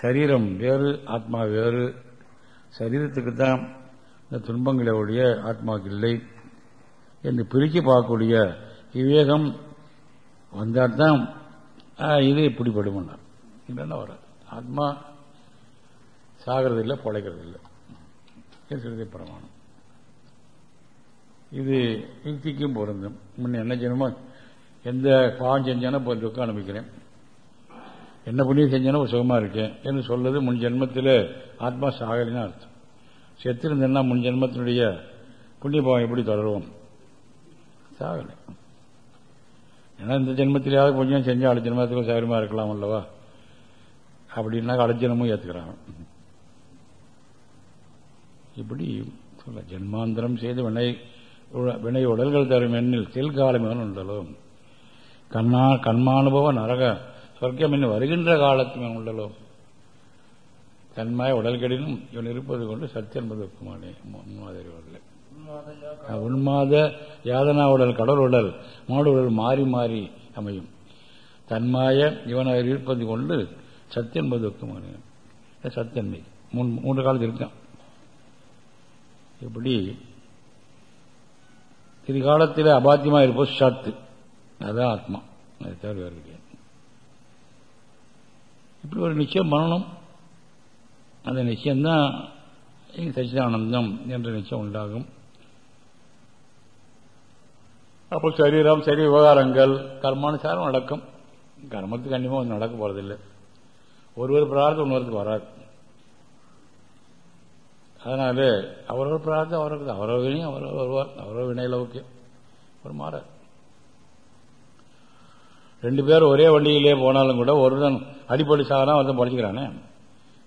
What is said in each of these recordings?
சரீரம் வேறு ஆத்மா வேறு. சரீரத்துக்கு தான் இந்த துன்பங்களை ஒழிய ஆத்மாவுக்கு இல்லை என்று பிரித்து பார்க்கக்கூடிய விவேகம் வந்தால் தான் இது இப்படிப்படுமன்னார் இல்லைன்னா வராது. ஆத்மா சாகிறது இல்லை பொழைக்கிறது இல்லை இருக்கிறதே பிரமாணம். இது யுக்திக்கும் பொருந்தும். முன்ன என்ன செய்யணுமோ எந்த பாவம் செஞ்சானோ இப்போ துக்கம் அனுப்பிக்கிறேன் என்ன புண்ணியம் செஞ்சானோ சுகமாக இருக்கேன் என்று சொல்வது முன் ஜென்மத்தில் ஆத்மா சாகலின்னு அர்த்தம். செத்திருந்தேன்னா முன் ஜென்மத்தினுடைய புண்ணிய பாவம் எப்படி தொடருவோம் சாகலை. ஏன்னா இந்த ஜென்மத்திலேயாவது கொஞ்சம் செஞ்சு அடுத்த ஜென்மத்துக்கும் சௌகரியமாக இருக்கலாம் அல்லவா? அப்படின்னா அடுத்த ஏற்றுக்கிறாங்க இப்படி சொல்ல ஜென்மாந்திரம் செய்து வினை வினை உடல்கள் தரும் எண்ணில் செல்காலமே உண்டலும் கண்ணா கண்மானுபவ நரக சொர்க்கம் என்ன வருகின்ற காலத்துமே உண்டலும் தன்மாய உடல்களிலும் இவன் இருப்பது கொண்டு சத்தியம் என்பது முன்மாதிரி உடல் உன்மாத யாதனா உடல் கடல் உடல் மாடு உடல் மாறி மாறி அமையும். தன்மாய இவன் இருப்பது கொண்டு சத்தியம் என்பது ஒப்புமானே மூணு மூன்று காலத்தில் இருக்கான். இப்படி திரிகாலத்தில் அபாத்தியமாக இருப்போம் சத்து. அதுதான் ஆத்மா. அது தவிர வேறு இப்படி ஒரு நிச்சயம் பண்ணணும். அந்த நிச்சயம்தான் சச்சிதானந்தம் என்ற நிச்சயம் உண்டாகும். அப்போ சரீரம் சரி விவகாரங்கள் கர்மானுசாரம் நடக்கும். கர்மத்துக்கு கண்டிப்பாக வந்து நடக்க போறதில்லை. ஒருவர் பிரார்த்தம் இன்னொருக்கு வராது. அதனால அவரவர் பிரார்த்தம் அவருக்கு அவரவர் வினையும் அவரவர் வருவார் அவரவர் வினையில் ஓகே ஒரு மாற ரெண்டு பேரும் ஒரே வண்டியிலே போனாலும் கூட ஒருத்தன் அடிப்படை சாகனா ஒருத்தன் படிச்சுக்கிறானே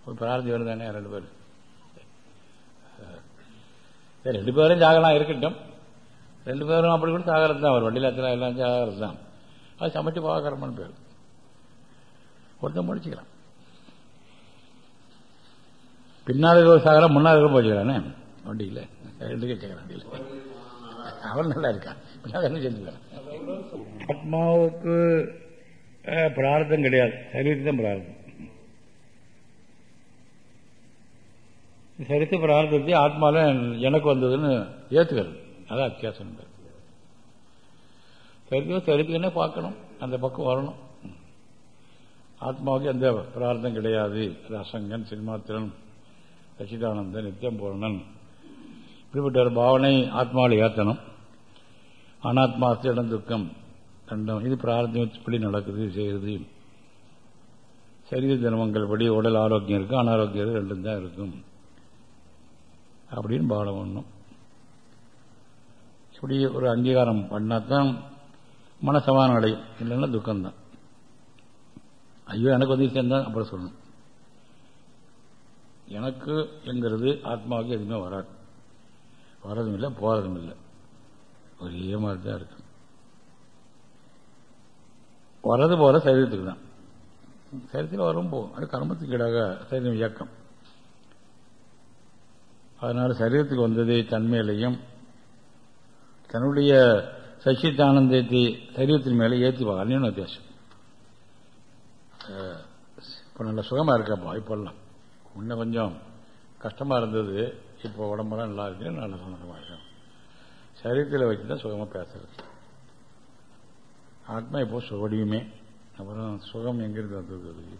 ஒரு பிரார்த்தி வருதானே ரெண்டு பேர் ரெண்டு பேரும் சாகலாம் இருக்கட்டும். ரெண்டு பேரும் அப்படி கூட சாகிறது தான் அவர் வண்டியில் எத்தனை எல்லாம் சாகிறது தான். அது சமைச்சு பார்க்கறமான்னு பேர். ஒருத்தன் படிச்சுக்கிறான் பின்னால் இருக்கிற சாகரம் முன்னால் இருக்கிற போச்சுக்கிறானே வண்டியில். ரெண்டு கேட்கிறான் வண்டியில். அவன் நல்லா இருக்கான். பின்னால் என்ன செஞ்சுக்கிறான் ஆத்மாவுக்கு பிரார்த்தம் கிடையாது. சரீரத்து தான் பிரார்த்தம். சரித்து பிரார்த்தத்தை ஆத்மால எனக்கு வந்ததுன்னு ஏத்துக்கிறது. அதான் அத்தியாசம். சரித்து சரித்துக்குன்னே பார்க்கணும்? அந்த பக்கம் வரணும். ஆத்மாவுக்கு எந்த பிரார்த்தம் கிடையாது. ரசங்கன் சினிமாத்திரன் சச்சிதானந்தன் நித்தியம் பூரணன் இப்படிப்பட்ட ஒரு பாவனை ஆத்மாவில் ஏற்றணும் அனாத்மா இடம் துக்கம். கண்டம் இது பிரார்த்தப்படி நடக்குது செய்கிறது சரீர தர்மங்கள் படி உடல் ஆரோக்கியம் இருக்கும் அனாரோக்கியம் இருக்கு ரெண்டும் தான் இருக்கும். அப்படின்னு பாடம் பண்ணும். இப்படி ஒரு அங்கீகாரம் பண்ணாதான் மனசமானம் அடையும். இல்லைன்னா துக்கம்தான். ஐயோ எனக்கு வந்து சேர்ந்தான் அப்புறம் சொல்லணும். எனக்கு என்கிறது ஆத்மாவுக்கு எதுவுமே வராது. வரதும் இல்லை போறதும் இல்லை. ஒரே மாதிரி தான் இருக்கு. வர்றது போல சரீரத்துக்கு தான். சரீரத்தில் வரும் போகும். அது கர்மத்துக்கு ஈடாக சரீரம் இயக்கம். அதனால சரீரத்துக்கு வந்தது தன்மையிலையும் தன்னுடைய சச்சித்தானந்தத்தை சரீரத்தின் மேலே ஏற்றி பார்க்கணும் வித்தியாசம் இப்போ நல்ல சுகமாக இருக்கப்பா இப்போல்லாம் முன்ன கொஞ்சம் கஷ்டமாக இருந்தது இப்போ உடம்பெல்லாம் நல்லா இருக்கு நல்ல சந்தோஷமாக இருக்கும் சரீரத்தில் வச்சு தான் சுகமாக பேசுறது. ஆத்மா இப்போ சுகடியுமே அப்புறம் சுகம் எங்கிருந்து வந்திருக்கிறது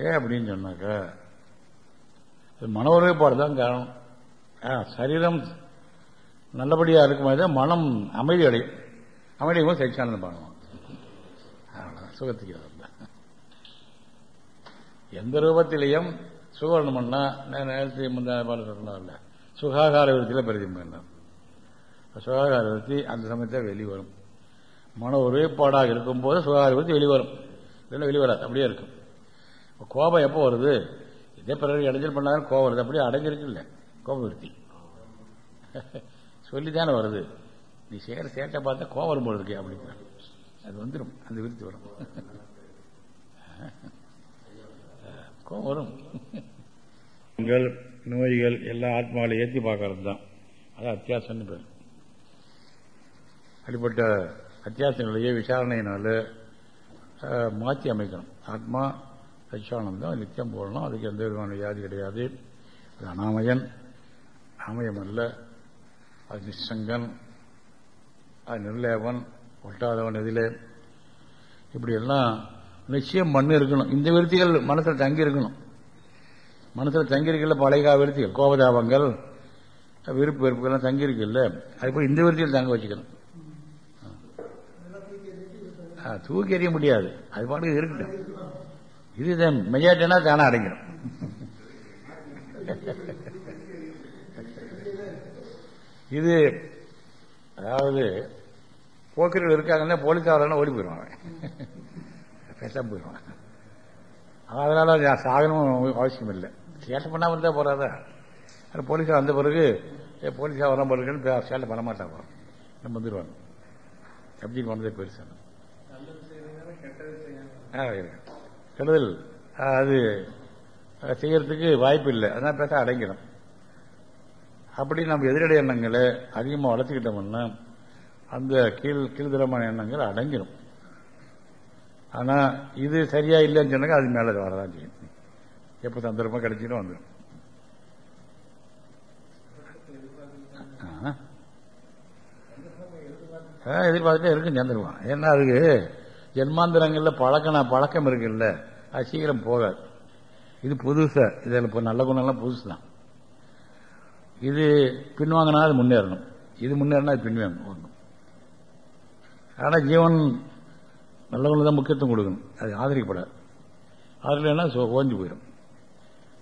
ஏன் அப்படின்னு சொன்னாக்கா மன ஒருமைப்பாடு தான் காரணம் சரீரம் நல்லபடியாக இருக்கும்போது தான் மனம் அமைதி அடையும். அமைதி போது சச்சியானந்தம் பண்ணுவோம் சுகத்துக்கு எந்த ரூபத்திலையும் சுகம் பண்ணா நேரத்தை முந்தான சொன்னார்ல சுகாகார விருத்தியில் பிரதிபலிக்கலாம் சுகாதார விருத்தி அந்த சமயத்தில் வெளிவரும். மன ஒருமைப்பாடாக இருக்கும்போது சுகாகார விருத்தி வெளிவரும். இல்லைன்னா வெளிவராது. அப்படியே இருக்கும். கோபம் எப்போ வருது? இதே பிறகு இடைஞ்சல் பண்ணாலும் கோபம் வருது. அப்படியே அடங்கிருக்கு இல்லை கோப விருத்தி சொல்லித்தானே வருது. நீ சேர சேட்டை பார்த்தா கோபம் வரும் போல இருக்கே அப்படிங்கிறான் அது வந்துடும் அந்த விருத்தி வரும். கோபம் வரும். நோய்கள் எல்லா ஆத்மாவில் ஏற்றி பார்க்கறது தான் அது அத்தியாசம்னு பேர். அப்படிப்பட்ட அத்தியாசங்களையே விசாரணையினால மாற்றி அமைக்கணும். ஆத்மா சச்சியானந்தம் நித்தியம் போடணும். அதுக்கு எந்த விதமான வியாதி கிடையாது. அது அனாமயன். அமயம் அல்ல அது நிசங்கன். அது நிர்லேபன். ஒட்டாதவன் எதிலே. இப்படியெல்லாம் நிச்சயம் மண் இருக்கணும் இந்த விருத்திகள் மனசில் தங்கி இருக்கணும் மனசில் தங்கியிருக்கல பழைய விருத்திகள். கோபதாபங்கள் விருப்பு வெறுப்புகள்லாம் தங்கி இருக்குல்ல அது போய் இந்த விருத்திகள் தங்க வச்சுக்கணும். தூக்கி எறிய முடியாது. அது பாட்டுக்கு இருக்கட்டும். இது மெஜாரிட்டினா தானே அடங்கிடும். இது அதாவது போக்கிரிகள் இருக்காங்கன்னா போலீஸ்காரனா ஓடி போயிடுவாங்க பேசாம போயிடுவான். அதனால சாகனமும் அவசியம் இல்லை. சேட்டை பண்ணாமல் இருந்தால் போறாதா? அது போலீஸாக வந்த பிறகு ஏ போலீஸாக வர பிறகுன்னு சேட்டை பண்ண மாட்டாங்க நம்ம வந்துடுவாங்க. அப்படின்னு வந்ததே பெருசான கெடுதல் அது செய்யறதுக்கு வாய்ப்பு இல்லை. அதான் பேச அடங்கிடும். அப்படி நம்ம எதிரடை எண்ணங்களை அதிகமாக வளர்த்துக்கிட்டோம்னா அந்த கீழ் கீழ்தரமான எண்ணங்கள் அடங்கிடும் ஆனால் இது சரியா இல்லைன்னு சொன்னாங்க அது மேலே வரதான் செய்யும். எப்போ சந்தர்ப்பம் கிடைச்சிடும் வந்துடும் ஆ. எதிர்பார்த்துட்டே இருக்கு சேர்ந்துருவான். ஏன்னா அதுக்கு ஜென்மாந்திரங்களில் பழக்கம் பழக்கம் இருக்குல்ல. அது சீக்கிரம் போகாது. இது புதுசா. இதில் இப்போ நல்ல குணம்லாம் புதுசு தான் இது பின்வாங்கினா அது முன்னேறணும். இது முன்னேறினா அது பின்வாங்கணும். ஆனால் ஜீவன் நல்ல குணம் தான் முக்கியத்துவம் கொடுக்கணும். அது ஆதரிக்கப்படாது. ஆதரிக்கலைன்னா சோ- ஓஞ்சு போயிடும்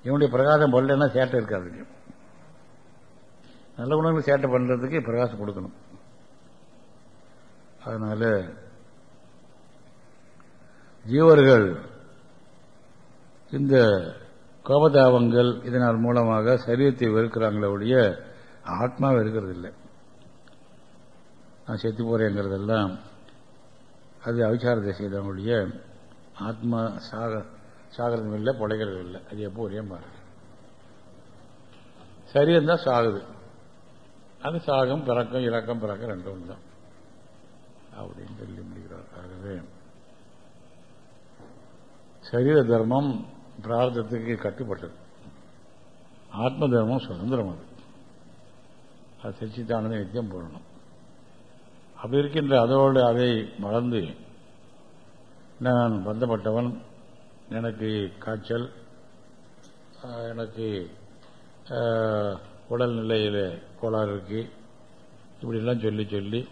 இவனுடைய பிரகாசம் பண்ணலன்னா சேட்டை இருக்காது. நல்ல குணங்கள் சேட்டை பண்ணுறதுக்கு பிரகாசம் கொடுக்கணும். அதனால ஜீவர்கள் இந்த கோபதாபங்கள் இதனால் மூலமாக சரீரத்தை வெறுக்கிறாங்களே ஒழிய ஆத்மாவை இருக்கிறது இல்லை நான் செத்து போறேங்கிறதெல்லாம் அது அவிச்சார திசை தான் ஒழிய ஆத்மா சாக சாகிறதும் இல்லை பிழைக்கிறதும் இல்லை அது எப்போ ஒரே மாதிரி. சரீரம் தான் சாகுது. அது சாகம் பிறக்கம் இறக்கம் பிறக்கம் ரெண்டும் தான். அப்படின்னு சொல்லி முடிகிறார் ஆகவே சரீர தர்மம் பிரார்த்தத்துக்கு கட்டுப்பட்டது. ஆத்ம தர்மம் சுதந்திரம் அது. அது சச்சித்தானந்த நித்தியம் போடணும் அப்படி இருக்கின்ற அதோடு அதை மறந்து நான் பந்தப்பட்டவன் எனக்கு காய்ச்சல் எனக்கு உடல்நிலையில் கோளாறு இருக்கு இப்படிலாம் சொல்லி சொல்லி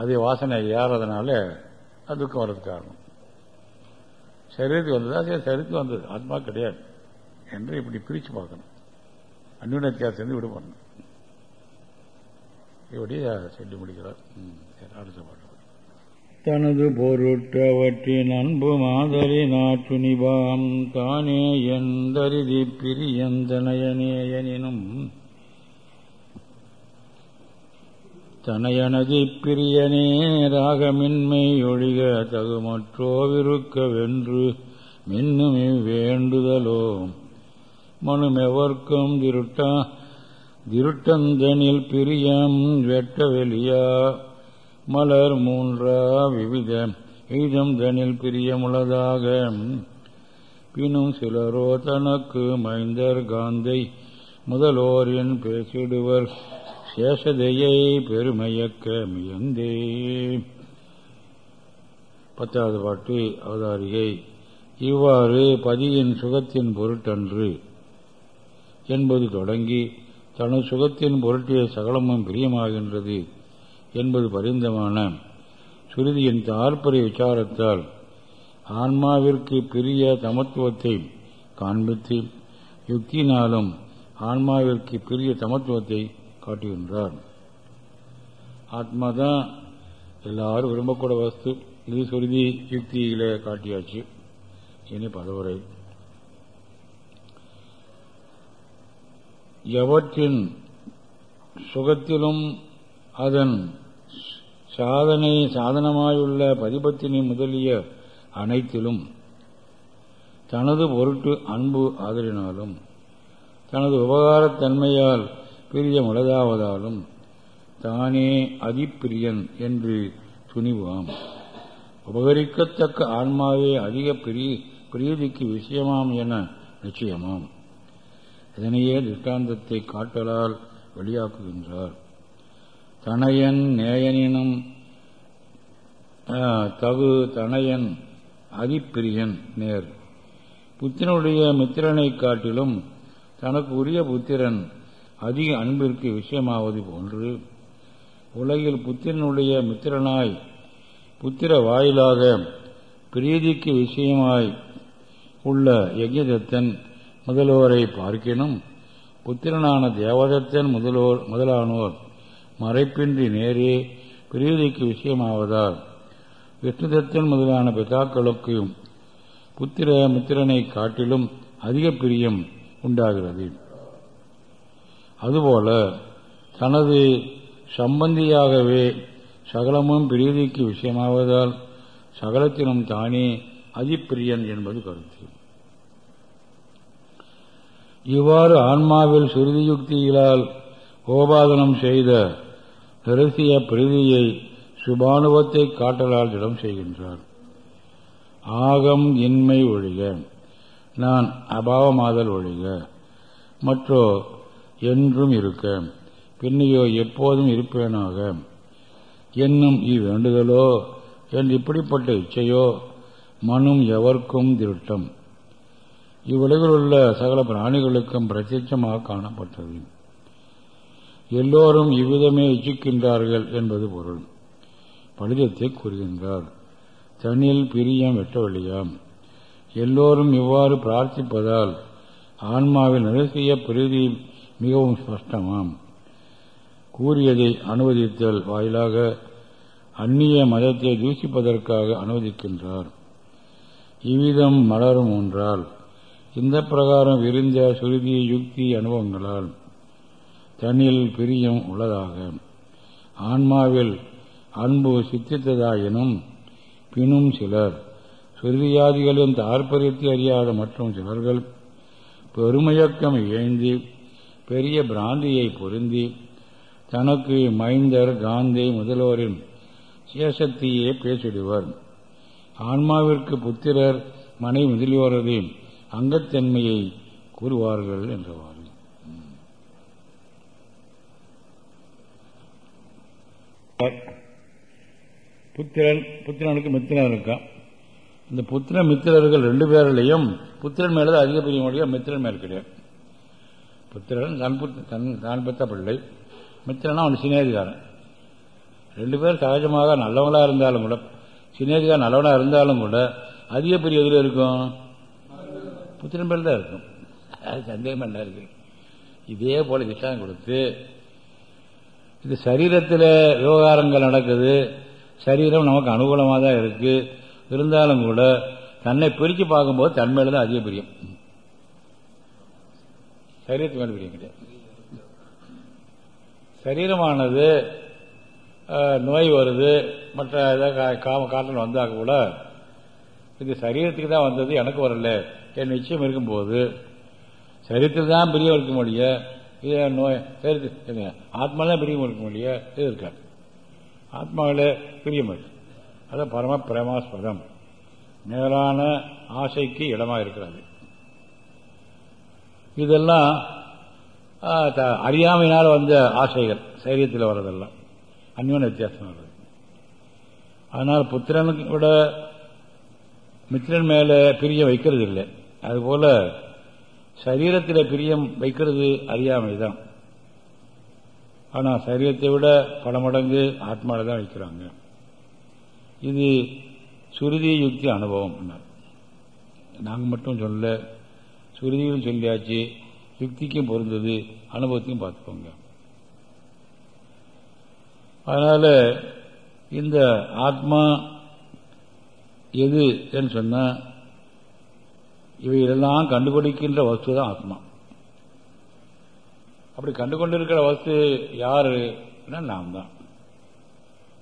அது வாசனை ஏறதுனால அது துக்கம் காரணம். சரீரத்துக்கு வந்ததா? சரி சரீரத்துக்கு வந்தது. ஆத்மா கிடையாது. என்று இப்படி பிரித்து பார்க்கணும். அந்நிய வித்தியாசம் விடு பண்ணணும் இப்படி சொல்லி முடிக்கிறார். அடுத்த பாட்டு. தனது பொருட்டவற்றின் அன்பு மாதிரி நாட்டுனிபாம் தானே எந்தரிதி பிரியந்தனயனேயனினும் தனையனது பிரியனே ராகமின்மை ஒழிக தகுமற்றோவிருக்கவென்று மின்னும் வேண்டுதலோ மனுமெவர்க்கும் திருட்டா திருட்டந்தனில் பிரியம் வெட்ட வெளியா மலர் மூன்றா விவித எய்தம் தனில் பிரியமுள்ளதாக. பினும் சிலரோ தனக்கு மைந்தர் காந்தை முதலோரின் பேசிடுவர். சேஷதையை பெருமையக்க மியந்தே பத்தாவது பாட்டு அவதாரியை. இவ்வாறு பதியின் சுகத்தின் பொருட்டன்று என்பது தொடங்கி தனது சுகத்தின் பொருட்டிய சகலமும் பிரியமாகின்றது என்பது பரிந்தமான சுருதியின் தாற்பரிய விசாரத்தால் ஆன்மாவிற்கு பிரிய தமத்துவத்தை காண்பித்து யுக்தினாலும் ஆன்மாவிற்கு பிரிய தமத்துவத்தை காட்டுகின்றார் ஆத்மா தான் எல்லாரும் விரும்பக்கூட வஸ்து. இது சுருதி யுக்தியில காட்டியாச்சு. இனி பதவுரை. எவற்றின் சுகத்திலும் அதன் சாதனை சாதனமாயுள்ள பதிபத்தினை முதலிய அனைத்திலும் தனது பொருட்டு அன்பு ஆதரினாலும் தனது உபகாரத்தன்மையால் பிரியமுள்ளதாவதாலும் தானே அதிப்பிரியன் என்று துணிவாம். உபகரிக்கத்தக்க ஆன்மாவே அதிக பிரீதிக்கு விஷயமாம் என நிச்சயமாம். இதனையே திருஷ்டாந்தத்தை காட்டலால் வெளியாக்குகின்றார் தனையன் நேயனினும் தகு தனையன் அதிப்பிரியன் நேர். புத்திரனுடைய மித்திரனை காட்டிலும் தனக்கு உரிய புத்திரன் அதிக அன்பிற்கு விஷயமாவது போன்று உலகில் புத்திரனுடைய மித்திரனாய் புத்திர வாயிலாக பிரீதிக்கு விஷயமாய் உள்ள யஜ்யதத்தன் முதல்வோரை பார்க்கினும் புத்திரனான தேவதத்தன் முதலோர் முதலானோர் மறைப்பின்றி நேரே பிரீதிக்கு விஷயமாவதால் விஷ்ணுதத்தன் முதலான பிதாக்களுக்கு புத்திர மித்திரனை காட்டிலும் அதிக பிரியம் உண்டாகிறது. அதுபோல தனது சம்பந்தியாகவே சகலமும் பிரீதிக்கு விஷயமாவதால் சகலத்தினும் தானே அதிப்பிரியன் என்பது கருத்து. இவ்வாறு ஆன்மாவில் சுருதியுக்திகளால் கோபாதனம் செய்த நிறுத்திய பிரீதியை சுபானுவத்தை காட்டலால் திடம் செய்கின்றார். ஆகம் இன்மை ஒழிக நான் அபாவமாதல் ஒழிக மற்றோ என்றும் இருக்க. பின்னையோ எப்போதும் இருப்பேனாக. என்னும் இவ்வேண்டுதலோ என்று இப்படிப்பட்ட இச்சையோ மனும் எவர்க்கும் திருட்டம். இவ்வுலகில் உள்ள சகல பிராணிகளுக்கும் பிரத்யட்சமாக காணப்பட்டது. எல்லோரும் இவ்விதமே இச்சிக்கின்றார்கள் என்பது பொருள். பலிதத்தை கூறுகின்றார். தனில் பிரியம் வெட்டவழியாம் எல்லோரும் இவ்வாறு பிரார்த்திப்பதால் ஆன்மாவில் நிரசிய பிரீதி மிகவும் ஸ்பஷ்டமாம். கூறியதை அனுமதித்தல் வாயிலாக அந்நிய மதத்தை தூசிப்பதற்காக அனுமதிக்கின்றார். இவ்விதம் மலரும் ஒன்றால் இந்த பிரகாரம் விரிந்த சுருதி யுக்தி அனுபவங்களால் தன்னில் பிரியம் உள்ளதாக. ஆன்மாவில் அன்பு சித்தித்ததாயினும் பினும் சிலர் சுருதியாதிகளின் தாற்பயத்தை அறியாத மற்றும் சிலர்கள் பெருமயக்கம் இழந்து பெரிய பிராந்தியை பொருந்தி தனக்கு மைந்தர் காந்தி முதல்வரின் சேஷத்தையே பேசிடுவர். ஆன்மாவிற்கு புத்திரர் மனை முதலியோரது அங்கத்தன்மையை கூறுவார்கள் என்றவாறு. புத்திரன் புத்திரனுக்கு மித்திரன் இருக்கான் இந்த புத்திர மித்திரர்கள் ரெண்டு பேரிலையும் புத்திரன் மேலே அதிக பெரிய மொழியா மித்திரன் மேல் கிடையாது. புத்திரன் தன் தன் தான் பெற்ற பிள்ளை. மித்திரனா அவன் சினேதிகாரன் ரெண்டு பேரும் சகஜமாக நல்லவங்களா இருந்தாலும் கூட சினேதிகாரன் நல்லவனா இருந்தாலும் கூட அதிக பெரிய எதில் இருக்கும்? புத்திரன் மேல் தான் இருக்கும். அது சந்தேகம் என்ன இருக்கு. இதே போல திட்டம் கொடுத்து இது சரீரத்தில் விவகாரங்கள் நடக்குது. சரீரம் நமக்கு அனுகூலமாக தான் இருக்கு. இருந்தாலும் கூட தன்னை பிரித்து பார்க்கும்போது தன்மையில் தான் அதிக பிரியம். சரீரத்துக்கு மேல கிடையாது. சரீரமானது நோய் வருது மற்ற ஏதாவது காம காட்டில் வந்தாக்க கூட இது சரீரத்துக்கு தான் வந்தது எனக்கு வரல என் நிச்சயம் இருக்கும்போது சரீரத்தில் தான் பிரியம் இருக்க முடியும் இது நோய் சரீரத்து ஆத்மாலாம் பிரியம் இருக்க முடியும் இது இருக்காது. ஆத்மாவில் பிரியம் இருக்கு. அது பரம பிரமாஸ்பதம். மேலான ஆசைக்கு இடமா இருக்கிறது. இதெல்லாம் அறியாமையினால் வந்த ஆசைகள் சைரியத்தில் வர்றதெல்லாம். அந்யோன வித்தியாசம் வருது அதனால் புத்திரனுக்கு விட மித்திரன் மேலே பிரியம் வைக்கிறது இல்லை அதுபோல சரீரத்தில் பிரியம் வைக்கிறது அறியாமை தான் ஆனால் சரீரத்தை விட பல மடங்கு ஆத்மாவில் தான் வைக்கிறாங்க. இது சுருதி யுக்தி அனுபவம். நாங்கள் மட்டும் சொல்ல சுருதியும் சொல்லியாச்சு யுக்திக்கும் பொருந்தது அனுபவத்தையும் பார்த்துக்கோங்க. அதனால இந்த ஆத்மா எது என்று சொன்னா இவையெல்லாம் கண்டுபிடிக்கின்ற வஸ்து தான் ஆத்மா. அப்படி கண்டுகொண்டிருக்கிற வஸ்து யாரு? நாம் தான்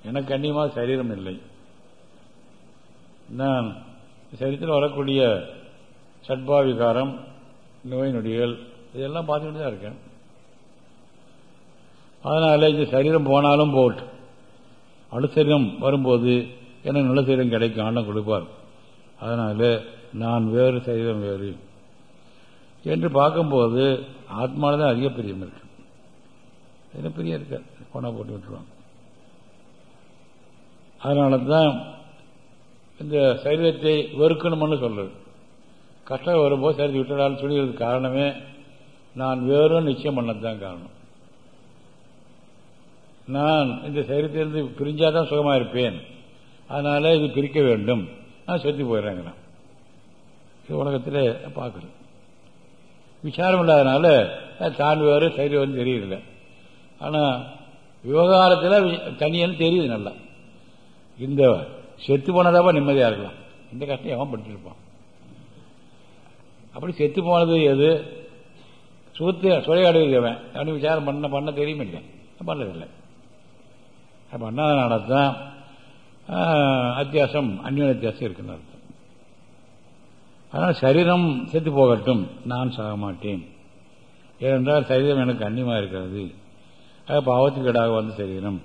எனக்கு கண்ணியமாக சரீரம் இல்லை. நான் சரீரத்தில் வரக்கூடிய சட்பாவிகாரம் நோய் நொடிகள் இதெல்லாம் பார்த்துக்கிட்டு தான் இருக்கேன். அதனால இந்த சரீரம் போனாலும் போட்டு அணுசரீரம் வரும்போது எனக்கு நல்ல சரீரம் கிடைக்கும் ஆண்டம் கொடுப்பார். அதனால நான் வேறு சரீரம் வேறு. என்று பார்க்கும்போது ஆத்மாவில் தான் அதிக பிரியம் இருக்கு. என்ன பிரியம் இருக்க? பணம் போட்டு விட்டுருவாங்க அதனால தான் இந்த சரீரத்தை வெறுக்கணும்னு சொல்றது. கஷ்டம் வரும்போது சரி விட்டுடாலும் சொல்லிடுறதுக்கு காரணமே நான் வேறும் நிச்சயம் பண்ணதுதான் காரணம். நான் இந்த சரீரத்திலிருந்து பிரிஞ்சாதான் சுகமா இருப்பேன். அதனால இது பிரிக்க வேண்டும். நான் செத்து போயிடுறேங்க நான் இது உலகத்தில் பார்க்குறேன் விசாரம் இல்லாதனால தான் வேறு சரி வந்து தெரியல ஆனால் விவகாரத்தில் தனியன்னு தெரியுது நல்லா. இந்த செத்து போனதாப்பா நிம்மதியாக இருக்கலாம். இந்த கஷ்டம் எவன் படிச்சிருப்பான் அப்படி செத்து போனது எது? சுத்து சுரையாடுவது எவன் அப்படின்னு விசாரம் பண்ண பண்ண தெரியும் இல்லை பண்ணதில்லை. பண்ணாதனால தான் அத்தியாசம் அந்நிய அத்தியாசம் இருக்குன்னு அர்த்தம். அதனால் சரீரம் செத்து போகட்டும். நான் சாக மாட்டேன். ஏனென்றால் சரீரம் எனக்கு அந்நியமாக இருக்கிறது. அது பாவத்துக்கீடாக வந்த சரீரம்.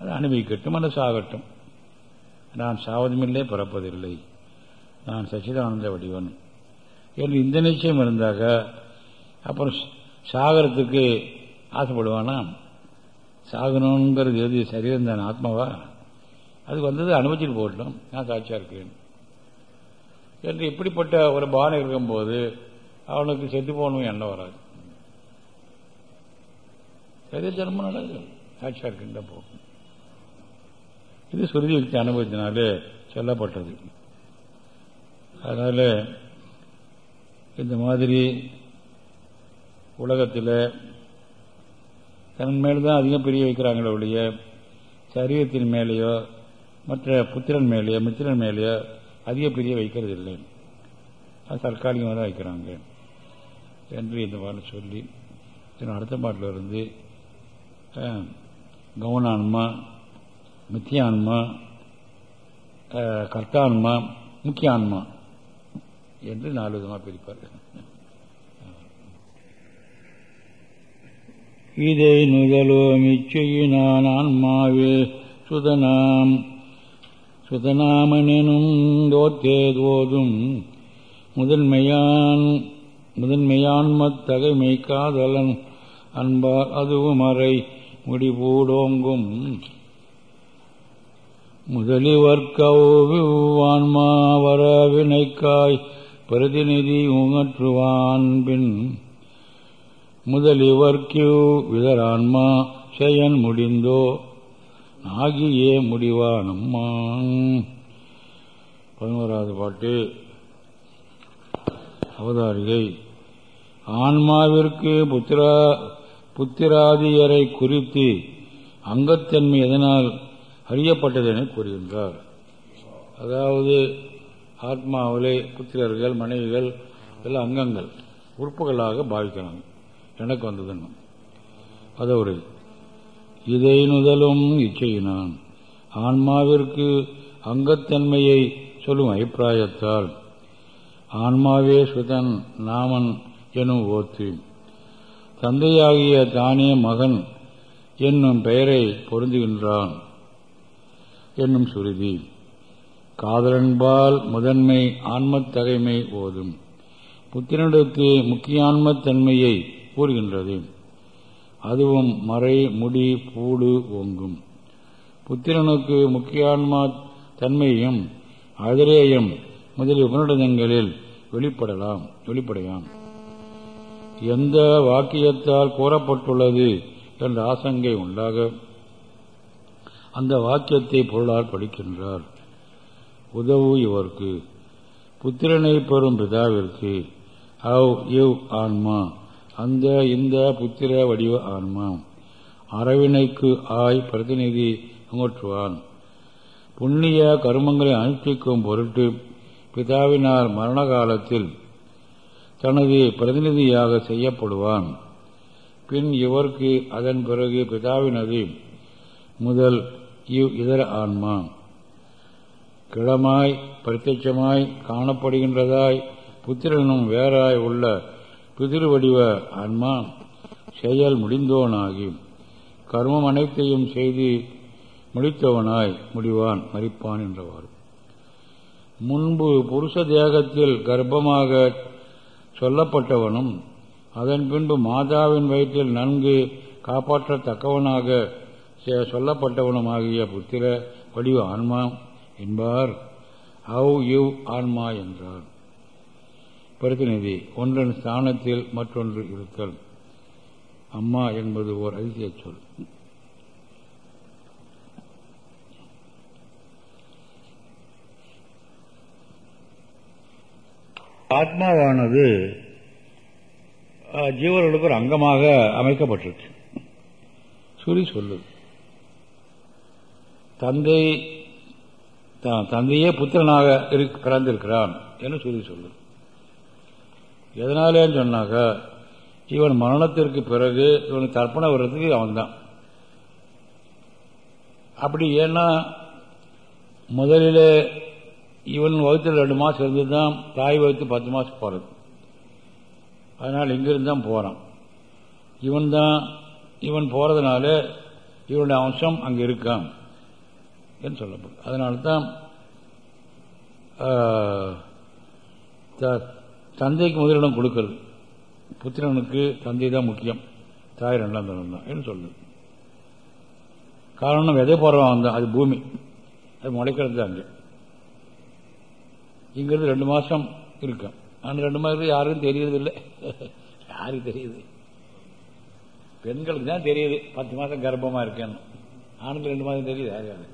அது அனுபவிக்கட்டும் அல்லது சாகட்டும். நான் சாவதுமில்லை பிறப்பதில்லை. நான் சச்சிதானந்த வடிவன். என்று இந்த நிச்சயம் இருந்தாக்க அப்புறம் சாகரத்துக்கு ஆசைப்படுவானா? சாகணுங்கிறது எது? சரீரம் தான் ஆத்மாவா? அது வந்தது அனுபவிச்சுட்டு போகட்டும். நான் சாட்சியாக இருக்கேன் என்று இப்படிப்பட்ட ஒரு பானம் இருக்கும்போது அவனுக்கு செத்து போகணும் எண்ணம் வராது. சரீர ஜென்மம் நடக்குது சாட்சியாக இருக்கின்ற போகும் இது சுருதி யுக்தி அனுபவத்தினாலே சொல்லப்பட்டது. அதனால இந்த மாதிரி உலகத்தில் தன் மேல்தான் அதிகம் பிரிய வைக்கிறாங்களே ஒழிய சரீரத்தின் மேலேயோ மற்ற புத்திரன் மேலேயோ மித்திரன் மேலேயோ அதிக பிரிய வைக்கிறது இல்லை அது தற்காலிகமாக தான் வைக்கிறாங்க. என்று இந்த மாதிரி சொல்லி அடுத்த பாட்டில் இருந்து கவுனான்மா மித்தியான்மா கர்த்தான்மா முக்கிய ஆன்மா என்று நாலு விதமாக பிரிப்பார். இதை நுதலோம் இச்சையினான் ஆன்மாவே சுதனாம். சுதனாமனும் தோத்தேதோதும் முதன்மையான் முதன்மையான்மத்தகைமை காதலன் அன்பார் அதுவும் அறை முடிபூடோங்கும் முதலிவர்க்கவுவான்மா வர வினைக்காய் பிரதிநிதி உங்கற்றுவான் பின் முதலிவர்க்கு விதரான்மா செயன் முடிந்தோ ஆகியே முடிவானம்மான் பதினோராவது பாட்டு. அவதாரிகை. ஆன்மாவிற்கு புத்திரா புத்திராதியரை குறித்து அங்கத்தன்மை எதனால் அறியப்பட்டதென கூறுகின்றார். அதாவது ஆத்மாவிலே புத்திரர்கள் மனைவிகள் எல்லாம் அங்கங்கள் உறுப்புகளாக பாவிக்கிறாங்க எனக்கு வந்ததுன்னு. அதோடு இதை நுதலும் இச்சையினான் ஆன்மாவிற்கு அங்கத்தன்மையை சொல்லும் அபிப்பிராயத்தால் ஆன்மாவே சுதன் நாமன் எனும் ஓத்து. தந்தையாகிய தானே மகன் என்னும் பெயரை பொருந்துகின்றான் என்னும் சுருதி. காதலன்பால் முதன்மை ஆன்மத்தகைமை ஓதும் புத்திரனுக்கு முக்கிய ஆன்மத்தன்மையை கூறுகின்றது. அதுவும் மறை முடி பூடு ஓங்கும். புத்திரனுக்கு முக்கியான்மா தன்மையும் அதிரேயம் முதலிய உபநிடதங்களில் வெளிப்படலாம் வெளிப்படையாம். எந்த வாக்கியத்தால் கூறப்பட்டுள்ளது என்ற ஆசங்கை உண்டாக அந்த வாக்கியத்தை பொருளால் படிக்கின்றார். உதவு இவர்க்கு. புத்திரனை பெறும் பிதாவிற்கு அவ் இவ் ஆன்மா அந்த இந்த புத்திர வடிவ ஆன்மா. அரவினைக்கு ஆய் பிரதிநிதி அங்கற்றுவான் புண்ணிய கருமங்களை அனுஷ்டிக்கும் பொருட்டு பிதாவினால் மரண காலத்தில் தனது பிரதிநிதியாக செய்யப்படுவான். பின் இவர்க்கு அதன் பிறகு பிதாவினது முதல் இவ் இதர ஆன்மா. கிளமாய் பிரத்யட்சமாய் காணப்படுகின்றதாய் புத்திரனும் வேறாய் உள்ள பிதிருவடிவ ஆன்மா செயல் முடிந்தோனாகி கர்மம் அனைத்தையும் செய்து முடித்தவனாய் முடிவான் மறிப்பான் என்றவாறு. முன்பு புருஷ தேகத்தில் கர்ப்பமாக சொல்லப்பட்டவனும் அதன் பின்பு மாதாவின் வயிற்றில் நன்கு காப்பாற்றத்தக்கவனாக சொல்லப்பட்டவனுமாகிய புத்திர வடிவ ஆன்மா என்பார். அவ் யூ ஆன்மா என்றார். பிரதிநிதி ஒன்றன் ஸ்தானத்தில் மற்றொன்று இருத்தல். அம்மா என்பது ஓர் அதிசய சொல். ஆத்மாவானது ஜீவர்களுக்கு ஒரு அங்கமாக அமைக்கப்பட்டிருக்கு. சுரி சொல்லுது. தந்தை தந்தையே புத்திரனாக பிறந்திருக்கிறான் என்று சொல்லி சொல்லு எதனாலேன்னு சொன்னாக்க இவன் மரணத்திற்கு பிறகு இவனுக்கு தர்ப்பணம் வர்றதுக்கு அவன்தான். அப்படி ஏன்னா முதலில் இவன் வகுத்தில் ரெண்டு மாதம் இருந்து தான் தாய் வகுத்து பத்து மாதம் போகிறது அதனால் இங்கிருந்து தான் போகிறான் இவன் தான் இவன் போகிறதுனால இவனுடைய அம்சம் அங்கே இருக்கான். என்று சொல்லப்படும். அதனால்தான் தந்தைக்கு முதலிடம் கொடுக்கறது புத்திரனுக்கு தந்தை தான் முக்கியம். தாய் ரெண்டாம் தரம் தான் என்று சொல்லுது. காரணம் எதை போடுறவன் தான்? அது பூமி. அது முளைக்கிறது தான் அங்கே. இங்கிருந்து ரெண்டு மாதம் இருக்கும். ஆனால் ரெண்டு மாதம் யாருக்கும் தெரியறதில்லை. யாருக்கு தெரியுது? பெண்களுக்கு தான் தெரியுது. பத்து மாதம் கர்ப்பமாக இருக்கேன்னு. ஆணுக்கு ரெண்டு மாதம் தெரியுது. யார் யாரு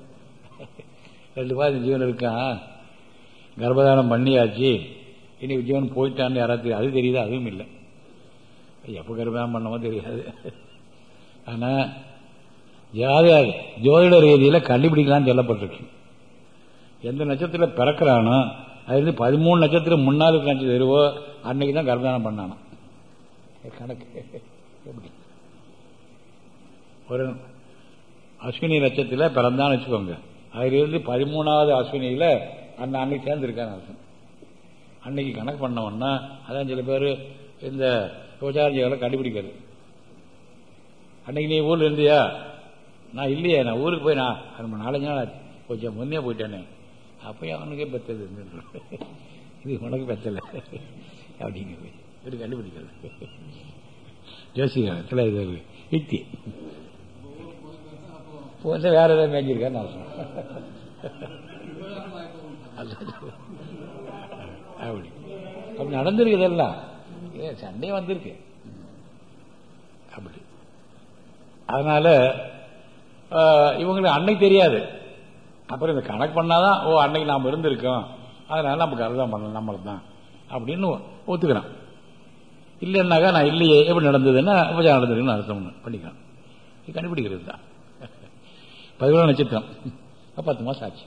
ரெண்டு மாதம் ஜீவன் இருக்கான் கர்ப்பதானம் பண்ணியாச்சு. இனி ஜீவன் போயிட்டான்னு யாராவது அது தெரியுது? அதுவும் இல்லை. எப்போ கர்ப்பதானம் பண்ணமோ தெரியாது. ஆனால் ஜாத ஜோதிட ரீதியில் கண்டுபிடிக்கலாம்னு சொல்லப்பட்டிருக்கு. எந்த நட்சத்திரத்தில் பிறக்கிறானோ அது வந்து பதிமூணு நட்சத்திரம் முன்னாள் நட்சத்திரம் வருவோ அன்னைக்கு தான் கர்ப்பதானம் பண்ணானோ கணக்கு. எப்படி? ஒரு அஸ்வினி நட்சத்திரத்தில் பிறந்தான்னு வச்சுக்கோங்க. அதிலிருந்து பதிமூணாவது அஸ்வினியில் அந்த அன்னைக்கு சேர்ந்துருக்கான் அர்த்தம் அன்னைக்கு கணக்கு பண்ணவொன்னா அதான் சில பேர் இந்த விபச்சாரங்களை கண்டுபிடிக்கிறது. அன்னைக்கு நீ ஊரில் இருந்தியா? நான் இல்லையே நான் ஊருக்கு போய் நான் அது நாலஞ்சு நாள் ஆச்சு. கொஞ்சம் முன்னே போயிட்டானே. அப்போ அவனுக்கே பெற்றது இது உனக்கு பெற்றலை அப்படிங்கிறது இது கண்டுபிடிக்கிறது ஜோசிகாரத்தில் இது யுக்தி. போன்ற வேற ஏதாவது மேய்ஞ்சிருக்கான்னு நான் அப்படி. அப்படி நடந்திருக்கு இதெல்லாம். சண்டே வந்திருக்கு. அப்படி. அதனால இவங்களுக்கு அன்னைக்கு தெரியாது. அப்புறம் இந்த கணக்கு பண்ணாதான் ஓ அன்னைக்கு நாம் இருந்திருக்கோம். அதனால நமக்கு அதுதான் பண்ணலாம் நம்மளுக்கு தான். அப்படின்னு ஒத்துக்கிறான். இல்லைன்னாக்கா நான் இல்லையே எப்படி நடந்ததுன்னா உபச்சாரம் நடந்திருக்குன்னு அர்த்தம் பண்ணிக்கலாம் இது கண்டுபிடிக்கிறது தான். பதினொன்று நட்சத்திரம். பத்து மாதம் ஆச்சு.